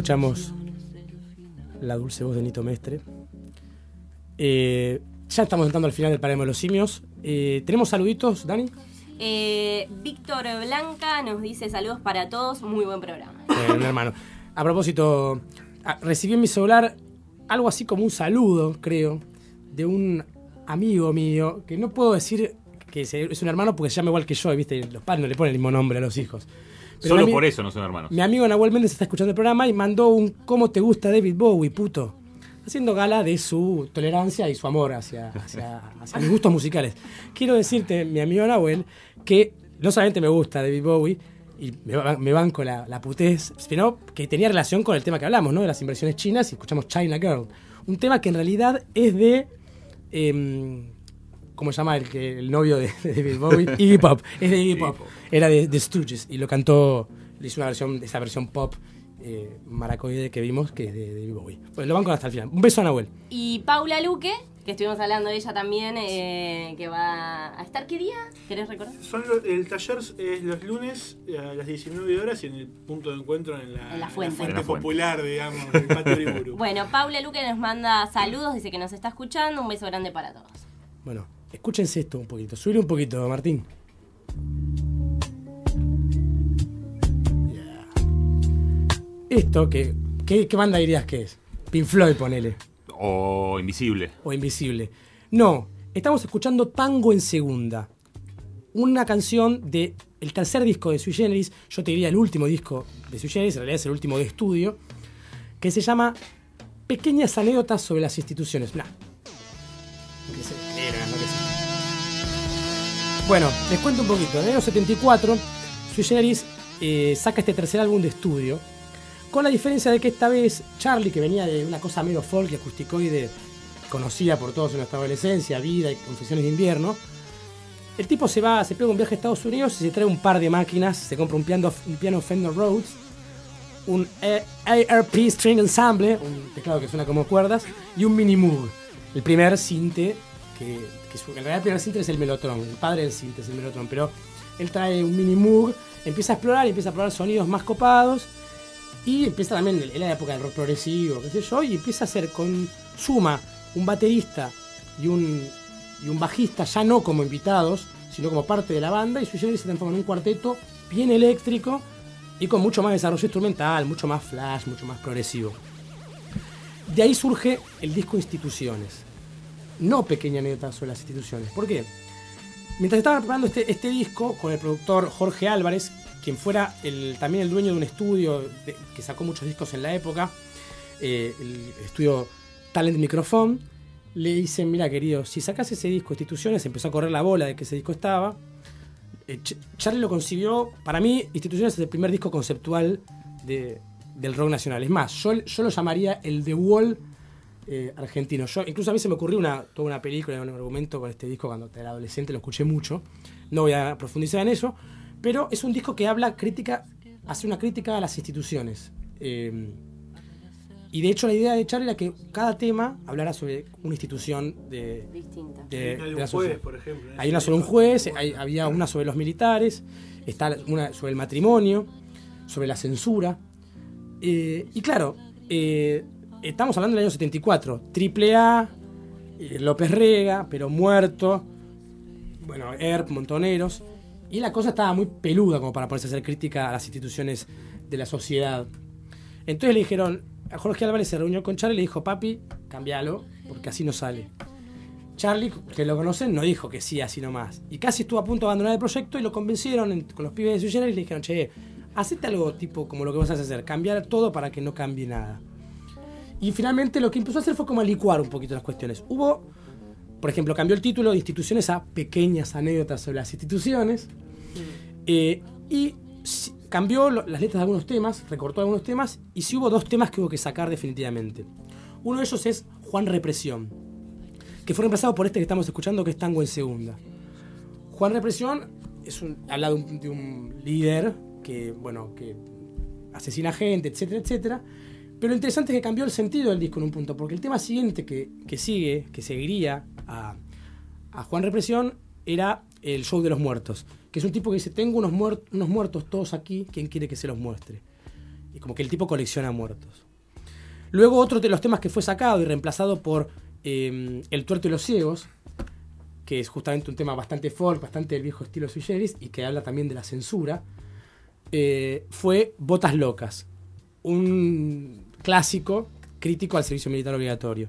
Escuchamos la dulce voz de Nito Mestre. Eh, ya estamos entrando al final del Palermo de los Simios. Eh, ¿Tenemos saluditos, Dani?
Eh, Víctor Blanca nos dice saludos para todos, muy buen programa.
Un hermano. A propósito, ah, recibí en mi celular algo así como un saludo, creo, de un amigo mío, que no puedo decir que es un hermano porque se llama igual que yo, ¿viste? Los padres no le ponen el mismo nombre a los hijos. Pero
Solo por eso no son hermanos.
Mi amigo Nahuel Méndez está escuchando el programa y mandó un ¿Cómo te gusta David Bowie, puto? Haciendo gala de su tolerancia y su amor hacia, hacia, hacia mis gustos musicales. Quiero decirte, mi amigo Nahuel, que no solamente me gusta David Bowie y me banco la, la putez, sino que tenía relación con el tema que hablamos, ¿no? De las inversiones chinas y escuchamos China Girl. Un tema que en realidad es de. em, ¿Cómo se llama el, que, el novio de, de David Bowie? Iggy Pop. Es de Iggy Pop. Era de The Stooges y lo cantó, le hizo una versión, esa versión pop eh, maracoide que vimos, que es de David Bowie. Pues lo banco hasta el final. Un beso a Nahuel.
Y Paula Luque, que estuvimos hablando de ella también, eh, que va a estar qué día? ¿Querés recordar?
Son lo- el taller es los lunes a las 19 horas y en el punto de encuentro en la,
En la fuente.
en
En la fuente.
popular, digamos, del patio de Uriburu.
Bueno, Paula Luque nos manda saludos, dice que nos está escuchando, un beso grande para todos.
Bueno, escúchense esto un poquito. Subile un poquito, Martín. Yeah. Esto, que, ¿qué, ¿qué banda dirías que es? Pink Floyd, ponele.
O Invisible.
o Invisible. No, estamos escuchando Tango en Segunda. Una canción de el tercer disco de Sui Generis, yo te diría el último disco de Sui Generis, en realidad es el último de estudio, que se llama Pequeñas anécdotas sobre las instituciones. Nah. Bueno, les cuento un poquito. En el año 74, Sui Generis saca este tercer álbum de estudio, con la diferencia de que esta vez Charlie, que venía de una cosa medio folk y acusticoide, conocida por todos en nuestra adolescencia, vida y confesiones de invierno, el tipo se va, se pega un viaje a Estados Unidos y se trae un par de máquinas, se compra un piano, un piano Fender Rhodes, un ARP String Ensemble, un teclado que suena como cuerdas, y un Mini Moog, el primer sinte, que, que su- en realidad sinte es el Melotron, el padre del sinte es el Melotron, pero él trae un Mini Moog, empieza a explorar y empieza a explorar sonidos más copados, y empieza también en la época del rock progresivo, qué sé yo, y empieza a hacer con suma un baterista y un, y un bajista, ya no como invitados, sino como parte de la banda, y Generis se transforma en un cuarteto bien eléctrico y con mucho más desarrollo instrumental, mucho más flash, mucho más progresivo. De ahí surge el disco Instituciones. No pequeña anécdota sobre las instituciones. ¿Por qué? Mientras estaba preparando este, este disco con el productor Jorge Álvarez, quien fuera el- también el dueño de un estudio que sacó muchos discos en la época, eh, el estudio Talent Microphone, le dicen, mira querido, si sacas ese disco Instituciones, empezó a correr la bola de que ese disco estaba. Eh, Ch- Charlie lo concibió, para mí Instituciones es el primer disco conceptual de- del rock nacional. Es más, yo lo llamaría el The Wall eh, argentino. Yo, incluso a mí se me ocurrió una, toda una película, un argumento con este disco cuando era adolescente, lo escuché mucho. No voy a profundizar en eso, pero es un disco que habla crítica, hace una crítica a las instituciones. Eh, y de hecho la idea de Charlie era que cada tema hablara sobre una institución de,
Distinta.
de-
Hay
de
un juez, por ejemplo,
Hay una sobre un juez, hay- había una sobre los militares, está una sobre el matrimonio, sobre la censura. Eh, y claro, eh, estamos hablando del año 74, Triple A, eh, López Rega, pero muerto, bueno, ERP, Montoneros, y la cosa estaba muy peluda como para ponerse a hacer crítica a las instituciones de la sociedad. Entonces le dijeron, a Jorge Álvarez se reunió con Charlie y le dijo, papi, cambialo, porque así no sale. Charlie, que lo conocen, no dijo que sí, así nomás. Y casi estuvo a punto de abandonar el proyecto y lo convencieron en- con los pibes de Generis y le dijeron, che, hacete algo tipo como lo que vas a hacer, cambiar todo para que no cambie nada. Y finalmente lo que empezó a hacer fue como a licuar un poquito las cuestiones. Hubo, por ejemplo, cambió el título de instituciones a pequeñas anécdotas sobre las instituciones. Eh, y cambió las letras de algunos temas, recortó algunos temas, y sí hubo dos temas que hubo que sacar definitivamente. Uno de ellos es Juan Represión, que fue reemplazado por este que estamos escuchando, que es Tango en Segunda. Juan Represión es un, habla de un, de un líder que, bueno, que asesina gente, etcétera, etcétera. Pero lo interesante es que cambió el sentido del disco en un punto, porque el tema siguiente que, que sigue, que seguiría a, a Juan Represión, era el show de los muertos. Que es un tipo que dice, tengo unos, unos muertos todos aquí, ¿quién quiere que se los muestre? Y como que el tipo colecciona muertos. Luego otro de los temas que fue sacado y reemplazado por eh, El tuerto y los ciegos, que es justamente un tema bastante folk, bastante del viejo estilo sui generis, y que habla también de la censura, eh, fue Botas Locas, un clásico crítico al servicio militar obligatorio.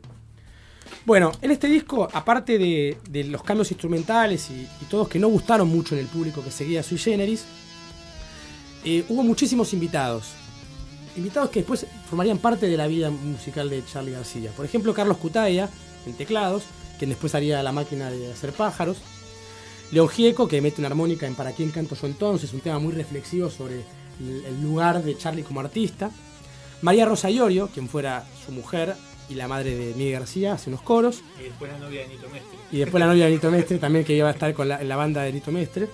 Bueno, en este disco, aparte de, los cambios instrumentales y, y todos que no gustaron mucho en el público que seguía Sui Generis, eh, hubo muchísimos invitados. Invitados que después formarían parte de la vida musical de Charlie García. Por ejemplo, Carlos Cutaya, en teclados, quien después haría la máquina de hacer pájaros. León Gieco, que mete una armónica en Para quién canto yo entonces, un tema muy reflexivo sobre el, el lugar de Charlie como artista. María Rosa Iorio, quien fuera su mujer y la madre de Miguel García, hace unos coros.
Y después la novia de Nito Mestre.
Y después la novia de Nito Mestre, también que iba a estar con la, en la banda de Nito Mestre.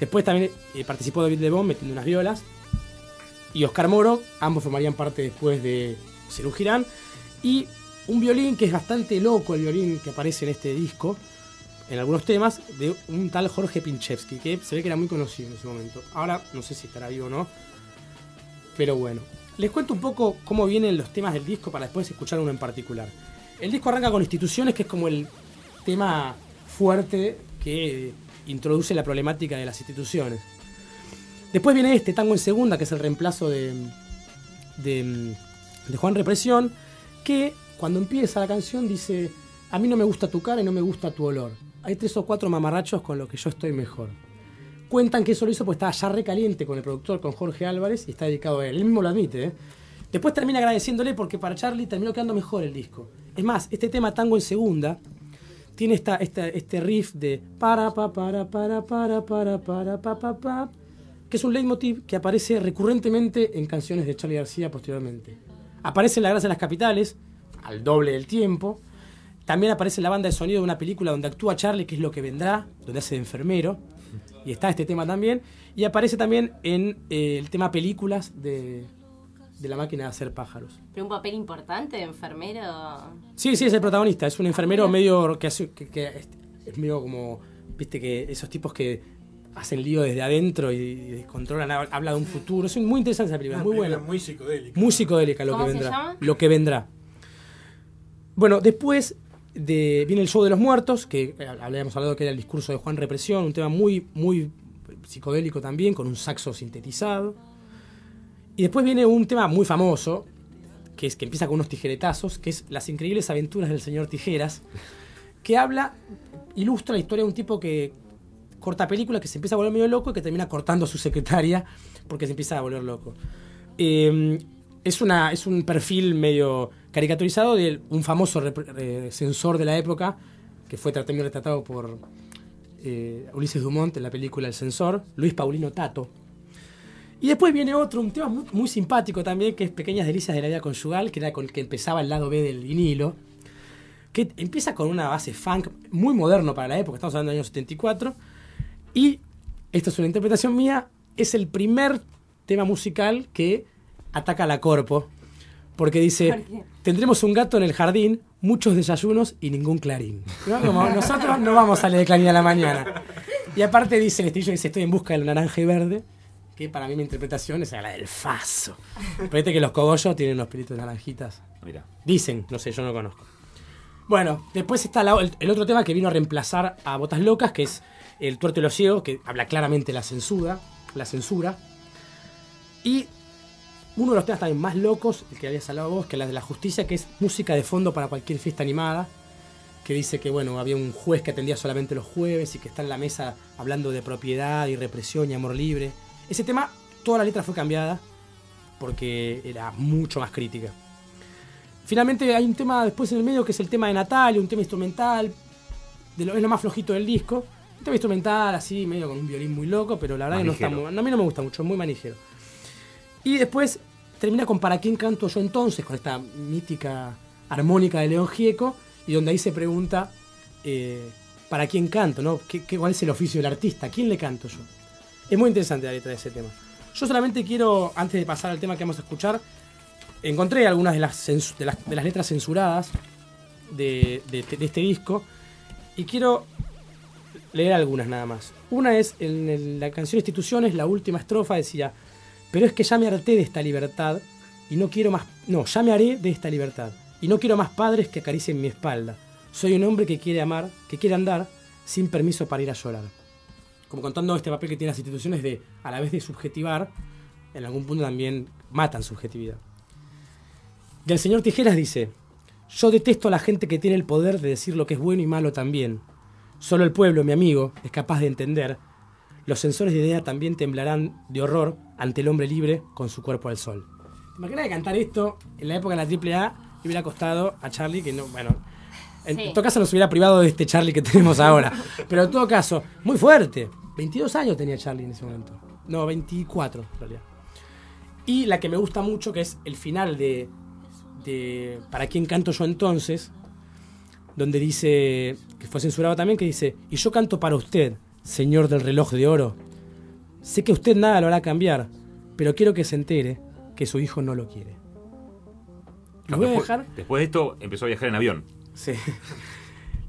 Después también eh, participó David Lebón metiendo unas violas. Y Oscar Moro, ambos formarían parte después de Cerú Girán. Y un violín que es bastante loco, el violín que aparece en este disco, en algunos temas, de un tal Jorge Pinchevsky, que se ve que era muy conocido en ese momento. Ahora no sé si estará vivo o no. Pero bueno, les cuento un poco cómo vienen los temas del disco para después escuchar uno en particular. El disco arranca con instituciones, que es como el tema fuerte que introduce la problemática de las instituciones. Después viene este tango en segunda, que es el reemplazo de, de, Juan Represión, que cuando empieza la canción dice, a mí no me gusta tu cara y no me gusta tu olor. Hay tres o cuatro mamarrachos con los que yo estoy mejor. Cuentan que eso lo hizo porque estaba ya recaliente con el productor, con Jorge Álvarez, y está dedicado a él. Él mismo lo admite. ¿eh? Después termina agradeciéndole porque para Charlie terminó quedando mejor el disco. Es más, este tema Tango en Segunda tiene esta, este riff de para pa para para para para para pa pa pa que es un leitmotiv que aparece recurrentemente en canciones de Charlie García posteriormente. Aparece en La Gracia de las Capitales, al doble del tiempo. También aparece en la banda de sonido de una película donde actúa Charlie, que es lo que vendrá, donde hace de enfermero. Y está este tema también. Y aparece también en eh, el tema películas de, de la máquina de hacer pájaros.
Pero un papel importante de enfermero.
Sí, sí, es el protagonista. Es un enfermero medio que hace. Que, que es, es medio como. Viste que esos tipos que hacen lío desde adentro y, y controlan, habla de un futuro. Es muy interesante esa película,
Una
muy
película
buena.
muy psicodélica.
Muy psicodélica lo
¿Cómo
que
se
vendrá.
llama?
Lo que vendrá. Bueno, después de, viene el show de los muertos, que eh, habíamos hablado que era el discurso de Juan Represión, un tema muy, muy psicodélico también, con un saxo sintetizado. Y después viene un tema muy famoso, que, es, que empieza con unos tijeretazos, que es Las increíbles aventuras del señor Tijeras, que habla, ilustra la historia de un tipo que corta películas, que se empieza a volver medio loco y que termina cortando a su secretaria porque se empieza a volver loco. Eh, es, una, es un perfil medio caricaturizado de un famoso censor de la época, que fue también retratado por eh, Ulises Dumont en la película El Censor, Luis Paulino Tato. Y después viene otro, un tema muy, simpático también, que es Pequeñas Delicias de la Vida Conjugal, que era con el que empezaba el lado B del vinilo, que empieza con una base funk muy moderno para la época, estamos hablando del año 74, y esto es una interpretación mía, es el primer tema musical que ataca la corpo, porque dice, tendremos un gato en el jardín, muchos desayunos y ningún clarín. ¿No? Como nosotros no vamos a salir de clarín a la mañana. Y aparte dice el estribillo, dice, estoy en busca del naranja y verde, que para mí mi interpretación es la del faso. Parece que los cogollos tienen unos pelitos naranjitas.
Mira.
Dicen, no sé, yo no lo conozco. Bueno, después está la- el, el otro tema que vino a reemplazar a Botas Locas, que es El tuerto y los ciegos, que habla claramente de la censura, la censura. Y uno de los temas también más locos, el que habías hablado vos, que es la de la justicia, que es música de fondo para cualquier fiesta animada, que dice que bueno, había un juez que atendía solamente los jueves y que está en la mesa hablando de propiedad y represión y amor libre. Ese tema, toda la letra fue cambiada porque era mucho más crítica. Finalmente hay un tema después en el medio que es el tema de Natalia, un tema instrumental, de lo, es lo más flojito del disco. Un tema instrumental así, medio con un violín muy loco, pero la verdad que no está muy, a mí no me gusta mucho, muy manijero. Y después termina con ¿Para quién canto yo entonces? Con esta mítica armónica de León Gieco, y donde ahí se pregunta eh, ¿para quién canto? ¿no? ¿Qué, cuál es el oficio del artista? ¿A quién le canto yo? Es muy interesante la letra de ese tema. Yo solamente quiero, antes de pasar al tema que vamos a escuchar, encontré algunas de las, de las, letras censuradas de, este disco y quiero leer algunas nada más. Una es en la canción Instituciones, la última estrofa decía, pero es que ya me harté de esta libertad y no quiero más, no, ya me haré de esta libertad y no quiero más padres que acaricien mi espalda. Soy un hombre que quiere amar, que quiere andar sin permiso para ir a llorar. Como contando este papel que tienen las instituciones de, a la vez de subjetivar, en algún punto también matan subjetividad. Y el señor Tijeras dice, yo detesto a la gente que tiene el poder de decir lo que es bueno y malo también. Solo el pueblo, mi amigo, es capaz de entender. Los sensores de idea también temblarán de horror ante el hombre libre con su cuerpo al sol. ¿Te imaginas de cantar esto en la época de la AAA y hubiera costado a Charlie que no, bueno, en
Sí.
todo caso nos hubiera privado de este Charlie que tenemos ahora. Pero en todo caso, muy fuerte. 22 años tenía Charlie en ese momento. No, 24 en realidad. Y la que me gusta mucho, que es el final de, de ¿Para quién canto yo entonces? Donde dice, que fue censurado también, que dice, y yo canto para usted, señor del reloj de oro. Sé que usted nada lo hará cambiar, pero quiero que se entere que su hijo no lo quiere. Los voy a
después,
dejar
después de esto empezó a viajar en avión.
Sí.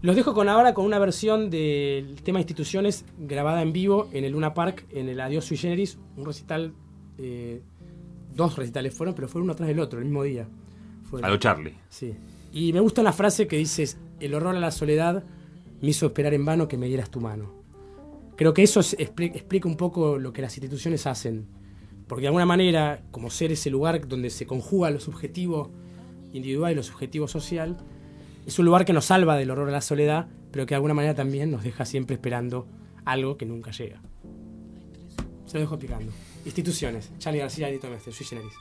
Los dejo con ahora con una versión del tema Instituciones grabada en vivo en el Luna Park, en el Adiós Sui Generis, un recital, eh, dos recitales fueron, pero fueron uno tras del otro, el mismo día. Fue-
A lo Charlie.
Sí. Y me gusta la frase que dices, el horror a la soledad me hizo esperar en vano que me dieras tu mano. Creo que eso es- expli- explica un poco lo que las instituciones hacen. Porque de alguna manera, como ser ese lugar donde se conjuga lo subjetivo individual y lo subjetivo social, es un lugar que nos salva del horror a la soledad, pero que de alguna manera también nos deja siempre esperando algo que nunca llega. Se lo dejo picando. Instituciones. Charlie García, Edito Mestre, Sui Generis.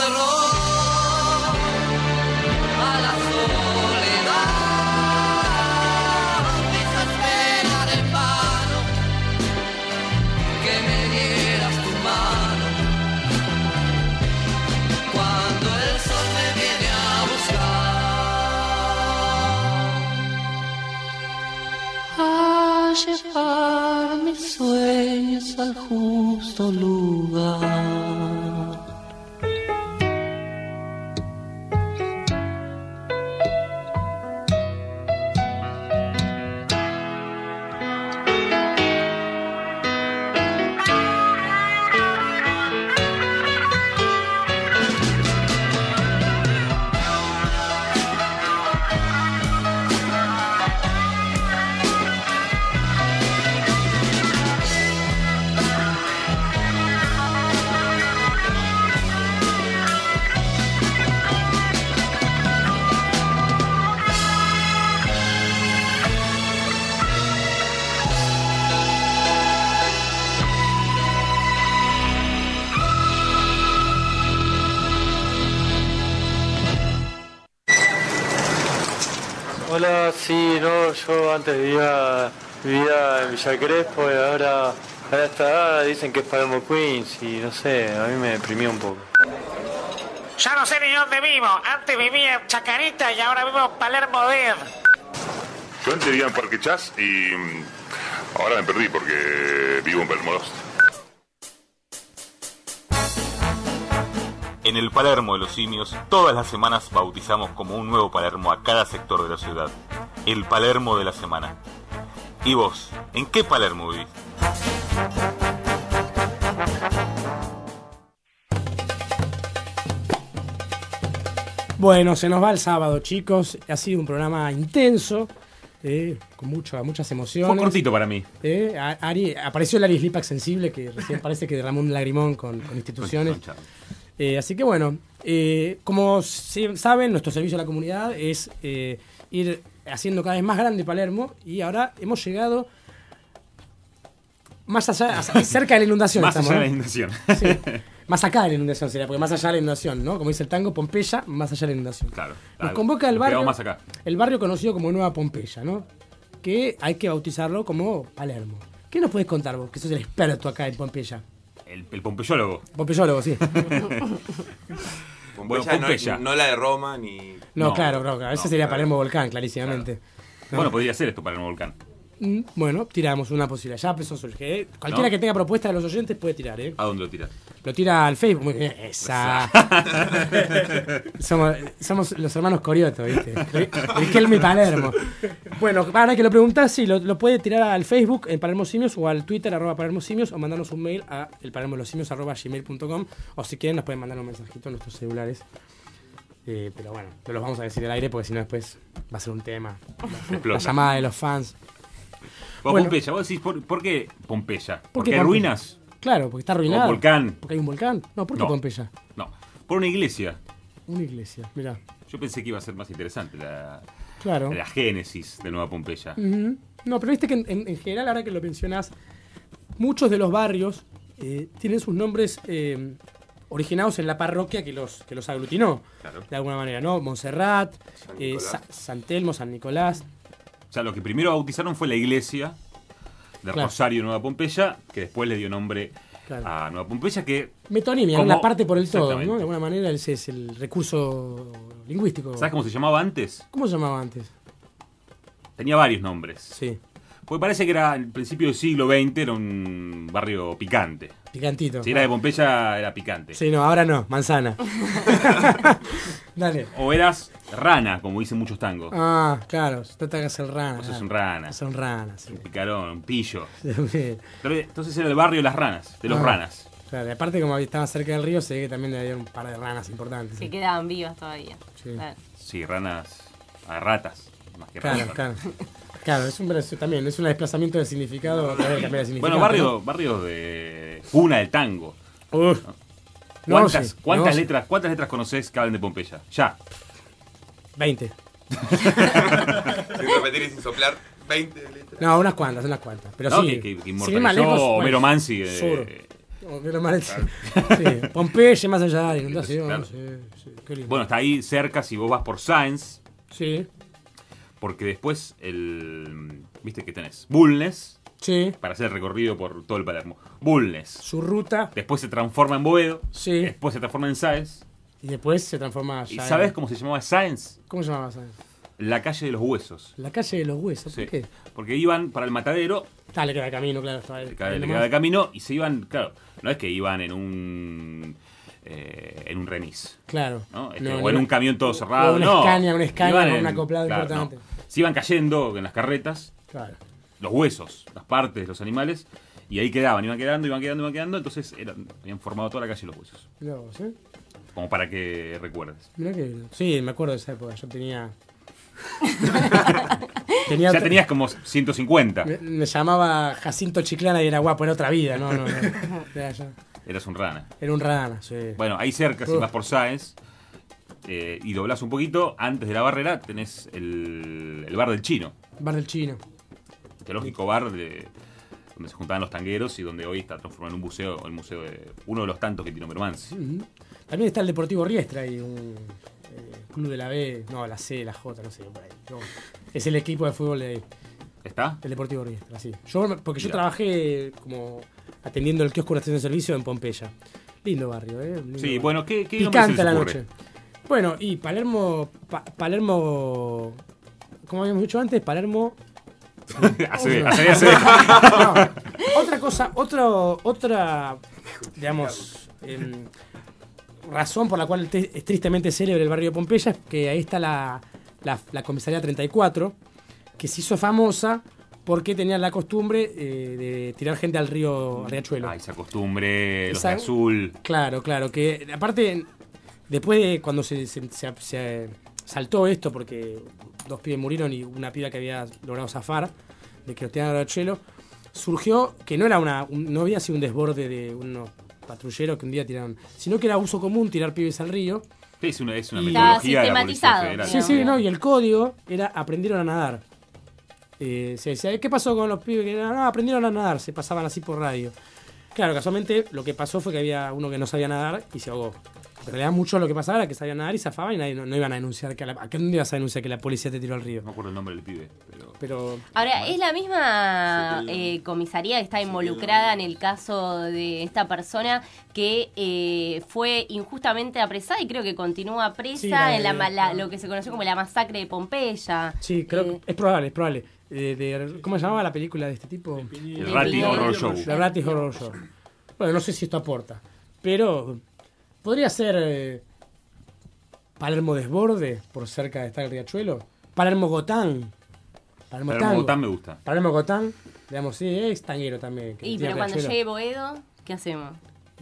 El mismo
Villa Crespo y ahora a esta edad dicen que es Palermo Queens y no sé, a mí me deprimió un poco.
Ya no sé ni dónde vivo. Antes vivía en Chacarita y ahora vivo en Palermo Dead.
Yo antes vivía en Parque Chas y mm, ahora me perdí porque vivo en Palermo Lost.
En el Palermo de los Simios, todas las semanas bautizamos como un nuevo Palermo a cada sector de la ciudad. El Palermo de la semana. ¿Y vos? ¿En qué Palermo vivís?
Bueno, se nos va el sábado, chicos. Ha sido un programa intenso, eh, con mucho, muchas emociones.
Fue cortito para mí.
Eh, Ari, apareció el Ari Slipak sensible, que recién parece que derramó un lagrimón con, con instituciones. Eh, así que bueno, eh, como saben, nuestro servicio a la comunidad es eh, ir haciendo cada vez más grande Palermo y ahora hemos llegado más allá, cerca de la inundación.
Más
estamos,
allá de la inundación.
Sí. Más acá de la inundación sería, porque más allá de la inundación, ¿no? Como dice el tango, Pompeya, más allá de la inundación.
Claro.
Nos convoca el barrio,
quedamos más acá.
el barrio conocido como Nueva Pompeya, ¿no? que hay que bautizarlo como Palermo. ¿Qué nos puedes contar vos, que sos el experto acá en Pompeya?
El, el pompeyólogo.
Pompeyólogo, sí.
Bueno,
Pompeya,
Pompeya.
No, no la de Roma ni.
No,
No,
claro, no, claro. Ese
no,
sería
claro.
Palermo Volcán, clarísimamente. No.
Bueno, podría ser esto para el volcán.
Mm, Bueno, tiramos una posibilidad. Ya empezó a surgir. ¿eh? Cualquiera
¿No?
que tenga propuesta de los oyentes puede tirar, ¿eh?
¿A dónde lo tiras?
Lo tira al Facebook. Muy bien, esa. somos, somos los hermanos Corioto, ¿viste? Riquelme Palermo. Bueno, ahora que lo preguntás, sí, lo, lo puede tirar al Facebook, en Palermo Simios, o al Twitter, arroba Palermo Simios, o mandarnos un mail a elpalermolosimios, arroba gmail.com, o si quieren nos pueden mandar un mensajito en nuestros celulares. Eh, pero bueno, no los vamos a decir al aire porque si no después va a ser un tema. La llamada de los fans.
Vos,
Bueno.
Pompeya, vos decís, ¿por, por qué Pompeya?
¿Por
¿Porque
qué
hay
Pompeya?
ruinas?
Claro, porque está arruinado.
¿O volcán?
Porque hay un volcán. No, ¿por qué
No.
Pompeya?
No, por una iglesia.
Una iglesia, mira.
Yo pensé que iba a ser más interesante la,
Claro.
la génesis de Nueva Pompeya.
No, pero viste que en, en- en general, ahora que lo mencionás, muchos de los barrios eh, tienen sus nombres eh, originados en la parroquia que los, que los aglutinó,
Claro.
de alguna manera, ¿no? Montserrat,
San
eh,
Nicolás.
Sa- San Telmo, San Nicolás.
O sea, lo que primero bautizaron fue la iglesia de
Claro.
Rosario Nueva Pompeya, que después le dio nombre
Claro.
a Nueva Pompeya, que...
Metonimia,
como-
una parte por el todo. ¿no? De alguna manera ese es el recurso lingüístico.
¿Sabes cómo se llamaba antes?
¿Cómo se llamaba antes?
Tenía varios nombres.
Sí.
Porque parece que era en principio del siglo XX, era un barrio picante.
Picantito.
Si era de Pompeya, era picante.
Sí, no, ahora no, manzana. Dale.
O eras rana, como dicen muchos tangos.
Ah, claro, no te hagas el rana.
Vos sos un rana.
Son ranas, sí.
Un picarón, un pillo. Entonces era el barrio de las ranas, de los
Ah.
ranas.
Claro, y aparte como estaba cerca del río, se ve que también había un par de ranas importantes.
Que quedaban vivas todavía.
Sí.
Claro.
Sí, ranas, a ratas, más que
Claro,
ranas.
claro. Claro, es un, es- también es un desplazamiento de significado. de significado,
Bueno, barrio, barrio de cuna del tango.
¿no? Uf. No,
¿Cuántas,
sí,
cuántas
no,
letras, ¿Cuántas letras conoces que hablan de Pompeya? Ya.
20.
Sin repetir y sin soplar. 20 letras.
No, unas cuantas, unas cuantas. Pero
No,
sí.
que- que- inmortalizó Homero
bueno,
Mansi, eh,
Mansi. Sí. Pompeya, más allá de inundación.
Claro.
Sí, sí, qué lindo.
Bueno, está ahí cerca si vos vas por Sáenz.
Sí.
Porque después el. ¿Viste que tenés? Bulnes.
Sí.
Para hacer el recorrido por todo el Palermo. Bulnes.
Su ruta.
Después se transforma en Boedo.
Sí.
Después se transforma en Sáenz.
Y después se transforma
¿Y
ya en-
sabes cómo se llamaba Sáenz?
¿Cómo se llamaba? sabes?
La calle de los huesos.
La calle de los huesos.
Sí.
¿Por qué?
Porque iban para el matadero,
Ah, le queda de camino, claro. Estaba
le queda
Ahí
le de camino, y se iban, claro, no es que iban en un eh, en un remis.
Claro.
¿no? Este,
No,
o en
no.
un camión todo cerrado.
O una
no.
Scania, una Scania
Iban
con
en-
un acoplado
claro,
importante.
no. Se iban cayendo en las carretas
Claro.
los huesos, las partes de los animales, y ahí quedaban, iban quedando, iban quedando, iban quedando, entonces eran- habían formado toda la calle los huesos.
¿eh?
Como para que recuerdes.
Mirá que. Sí, me acuerdo de esa época. Yo tenía.
ya
otra-
tenías como 150.
Me, me llamaba Jacinto Chiclana y era guapo, era otra vida, no, no, no. Era, ya-
Eras un rana.
era un rana, sí.
Bueno, ahí cerca, si vas por Sáenz eh, y doblás un poquito, antes de la barrera tenés el, el bar del chino.
Bar del chino.
Teológico bar de, donde se juntaban los tangueros y donde hoy está transformado en un museo, el museo de uno de los tantos que tiene Mermansi.
Ujú. También está el Deportivo Riestra y un eh, club de la B, no, la C, la J, no sé, por ahí. No, es el equipo de fútbol de ahí.
¿Está?
El Deportivo Riestra, sí. Yo, porque yo trabajé como atendiendo el kiosco de estación de servicio en Pompeya. Lindo barrio, ¿eh? Lindo
Sí,
barrio.
bueno, ¿qué, qué se
Picante
les
la noche. Bueno, y Palermo, Pa- Palermo, como habíamos dicho antes, Palermo...
Hace- hace-
No, otra cosa, otro, otra, digamos, em, razón por la cual es tristemente célebre el barrio de Pompeya es que ahí está la, la, la comisaría 34, que se hizo famosa porque tenían la costumbre eh, de tirar gente al río Riachuelo.
Ah, esa costumbre, los
Esa-
de azul.
Claro, claro, que aparte, después de cuando se, se- se- se saltó esto, porque dos pibes murieron y una piba que había logrado zafar, de que los tiraron al Riachuelo, surgió que no era una, un- no había sido un desborde de unos patrulleros que un día tiraron, sino que era uso común tirar pibes al río.
Es una, es una
Y-
metodología de la Policía
sistematizado,
Federal.
Sí, sí, no, y el código era aprendieron a nadar. Eh, se decía, ¿qué pasó con los pibes que no, aprendieron a nadar? Se pasaban así por radio. Claro, casualmente lo que pasó fue que había uno que no sabía nadar y se ahogó. En realidad mucho lo que pasaba era que sabían nadar y zafaban y nadie, no, no iban a denunciar que a, la, ¿a qué dónde ibas a denunciar que la policía te tiró al río?
No me acuerdo el nombre del pibe, pero...
Pero
Ahora, ¿es la misma eh, comisaría que está involucrada en el caso de esta persona que eh, fue injustamente apresada y creo que continúa presa
Sí, la-
en la, la- lo que se conoció como la masacre de Pompeya?
Sí, creo
Eh,
que es probable, es probable. De- ¿Cómo se llamaba la película de este tipo?
El Ratty Horror Show.
The Ratty Horror Show. Bueno, no sé si esto aporta, pero podría ser eh, Palermo Desborde, por cerca de estar el Riachuelo. Palermo Gotán. Palermo,
Palermo. Gotán me gusta.
Palermo Gotán, digamos, sí, es tanguero también. que
Y pero cuando
Riachuelo.
llegue Boedo, ¿qué hacemos?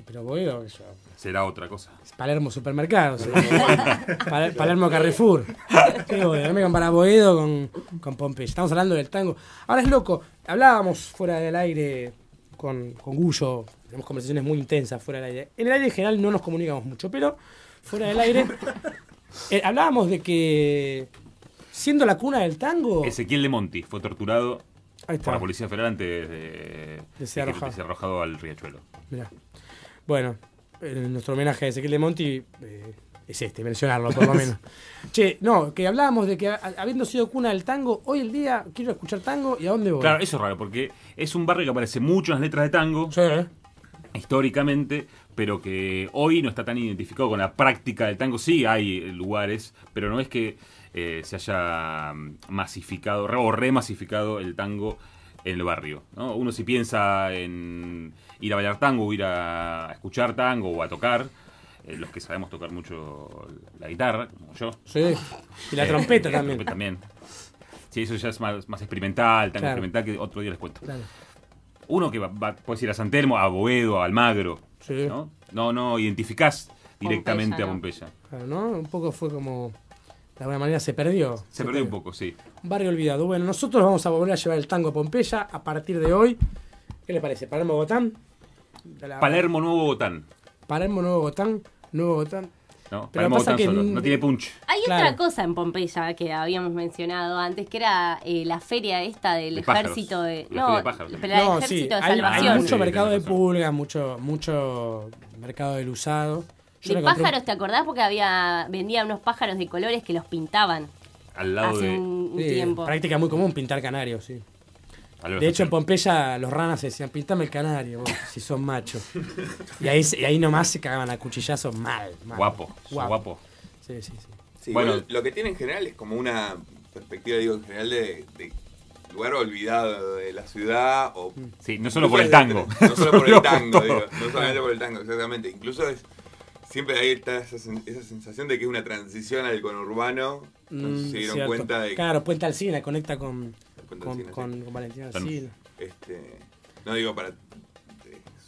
Pero Boedo, yo,
Será otra cosa.
Palermo Supermercado. sí. Pal- Palermo Carrefour. Qué Boedo, no me compara Boedo con, con Pompeya. Estamos hablando del tango. Ahora es loco. Hablábamos fuera del aire con, con Gullo. Tenemos conversaciones muy intensas fuera del aire. En el aire en general no nos comunicamos mucho, pero fuera del aire eh, hablábamos de que siendo la cuna del tango.
Ezequiel de Monti fue torturado por la Policía Federal antes de,
De ser arrojado.
de ser arrojado al riachuelo.
Mirá. Bueno, eh, nuestro homenaje a Ezequiel de Monti eh, es este, mencionarlo por lo menos. che, no, que hablábamos de que a- habiendo sido cuna del tango, hoy el día quiero escuchar tango y a dónde voy.
Claro, eso es raro, porque es un barrio que aparece mucho en las letras de tango, históricamente, pero que hoy no está tan identificado con la práctica del tango. Sí hay eh, lugares, pero no es que eh, se haya masificado re- o remasificado el tango en el barrio. ¿no? Uno si piensa en ir a bailar tango, o ir a escuchar tango o a tocar, eh, los que sabemos tocar mucho la guitarra, como yo.
Sí, y la trompeta
la
también.
trompeta también. Sí, eso ya es más, más experimental, tango
Claro.
experimental, que otro día les cuento.
Claro.
Uno que va, va- puedes ir a San Telmo, a Boedo, a Almagro. ¿no? no, no identificás directamente a Pompeya.
Claro, ¿no? Un poco fue como. De alguna manera se perdió.
Se perdió un poco, sí.
Un barrio olvidado. Bueno, nosotros vamos a volver a llevar el tango a Pompeya a partir de hoy. ¿Qué le parece? Palermo la-
Palermo Nuevo Botán.
Palermo Nuevo Gotán. Nuevo Gotán.
No,
Pero pasa que
solo, no tiene punch.
Hay
Claro.
otra cosa en Pompeya que habíamos mencionado antes, que era eh, la feria esta del
De
ejército de...
La
No,
No,
ejército
sí,
de
hay, mucho mercado de pulgas, mucho, mucho mercado del usado. Yo
De
un-
pájaros, ¿te acordás? Porque había vendía unos pájaros de colores que los pintaban
Al lado
hace
de.
un, un
Sí,
tiempo.
Práctica muy común pintar canarios, sí. De hecho, en Pompeya los ranas se decían, pintame el canario, vos, si son machos. Y ahí, y ahí nomás se cagaban a cuchillazos mal. mal.
Guapo, guapo.
Sí, sí, sí.
Sí,
Bueno.
igual lo que tiene en general es como una perspectiva, digo, en general de, de lugar olvidado de la ciudad o...
Sí, no solo por el tango.
No solo por el tango, digo, no solamente por el tango, exactamente. Incluso es... Siempre ahí está esa, sen- esa sensación de que es una transición al conurbano. No sé si
Mm,
se dieron
cierto.
cuenta de que...
Claro, Puente Alcina conecta con, Con, con, con Valentina.
Este, no digo para eh,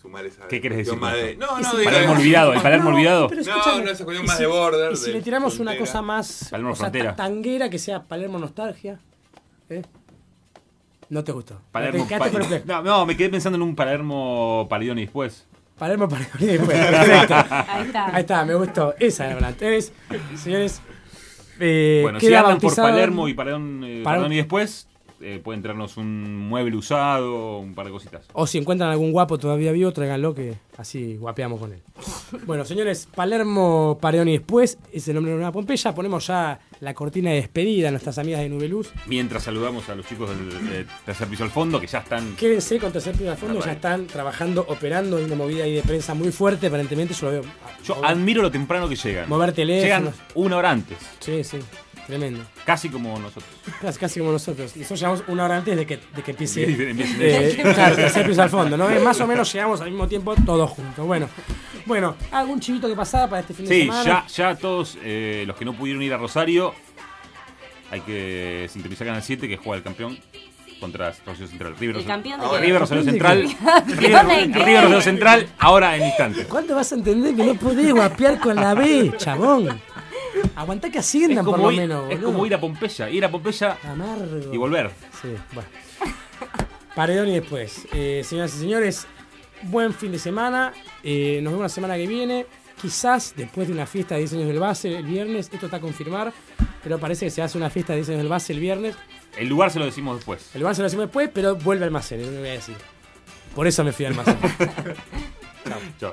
sumar esa
¿Qué querés decir
más de-? No, no,
si-
digo-
Palermo olvidado, el Palermo olvidado.
pero
No, no, esa cuestión más
si-
de border.
Y si le tiramos una cosa más
Palermo
o sea, tanguera que sea Palermo Nostalgia, ¿eh? No te gustó.
Palermo,
Te
pa- no, no, me quedé pensando en un Palermo Palidoni después.
Palermo y después. Perfecto.
Ahí está.
Ahí está, me gustó. Esa era la Entonces, señores, eh,
bueno, si andan por Palermo y Palermo, eh, y después, eh, pueden traernos un mueble usado, un par de cositas.
O si encuentran algún guapo todavía vivo, tráiganlo que así guapeamos con él. Bueno, señores, Palermo, Pareón y después es el nombre de una Pompeya. Ponemos ya la cortina de despedida a nuestras amigas de Nubeluz.
Mientras saludamos a los chicos del, del tercer piso al fondo, que ya están
Quédense con tercer piso al fondo, ya están trabajando, operando. Hay una movida ahí de prensa muy fuerte, aparentemente. Yo lo veo.
Yo admiro lo temprano que llegan.
Mover teléfonos.
Llegan una hora antes.
Sí, sí, tremendo.
Casi como nosotros.
Casi, casi como nosotros. Nosotros llegamos una hora antes de que, de que empiece.
De que empiece.
eh, claro, piso al fondo, ¿no? Eh, Más o menos llegamos al mismo tiempo todos juntos. Bueno, bueno, algún chivito que pasaba para este fin de
Sí,
semana.
ya, ya todos eh, los que no pudieron ir a Rosario, hay que sintonizar Canal 7 que juega el campeón contra Rosario Central. River,
¿El
Rosario-
campeón de?
River Rosario
¿Campeón de
Central.
de?
River Rosario Central, ahora en instante.
¿Cuándo vas a entender que no podés guapear con la B, chabón? Aguantá que asciendan por lo
ir,
menos,
es como ir a Pompeya, ir a Pompeya
Amargo.
y volver.
Sí, bueno. Paredón y después. Eh, señoras y señores, buen fin de semana. Eh, nos vemos la semana que viene. Quizás después de una fiesta de 10 años del base el viernes. Esto está a confirmar. Pero parece que se hace una fiesta de 10 años del base el viernes.
El lugar se lo decimos después.
El lugar se lo decimos después, pero vuelve al almacén, es lo que voy a decir. Por eso me fui al almacén.
Chao.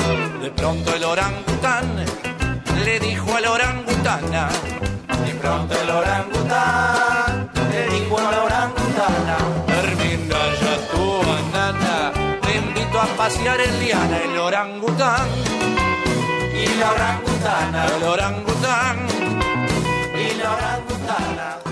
De pronto el orangután le dijo a la orangutana.
De pronto el orangután le dijo a la orangutana.
Termina ya tu banana, te invito a pasear en liana. El orangután
y la orangutana,
el orangután
y la orangutana.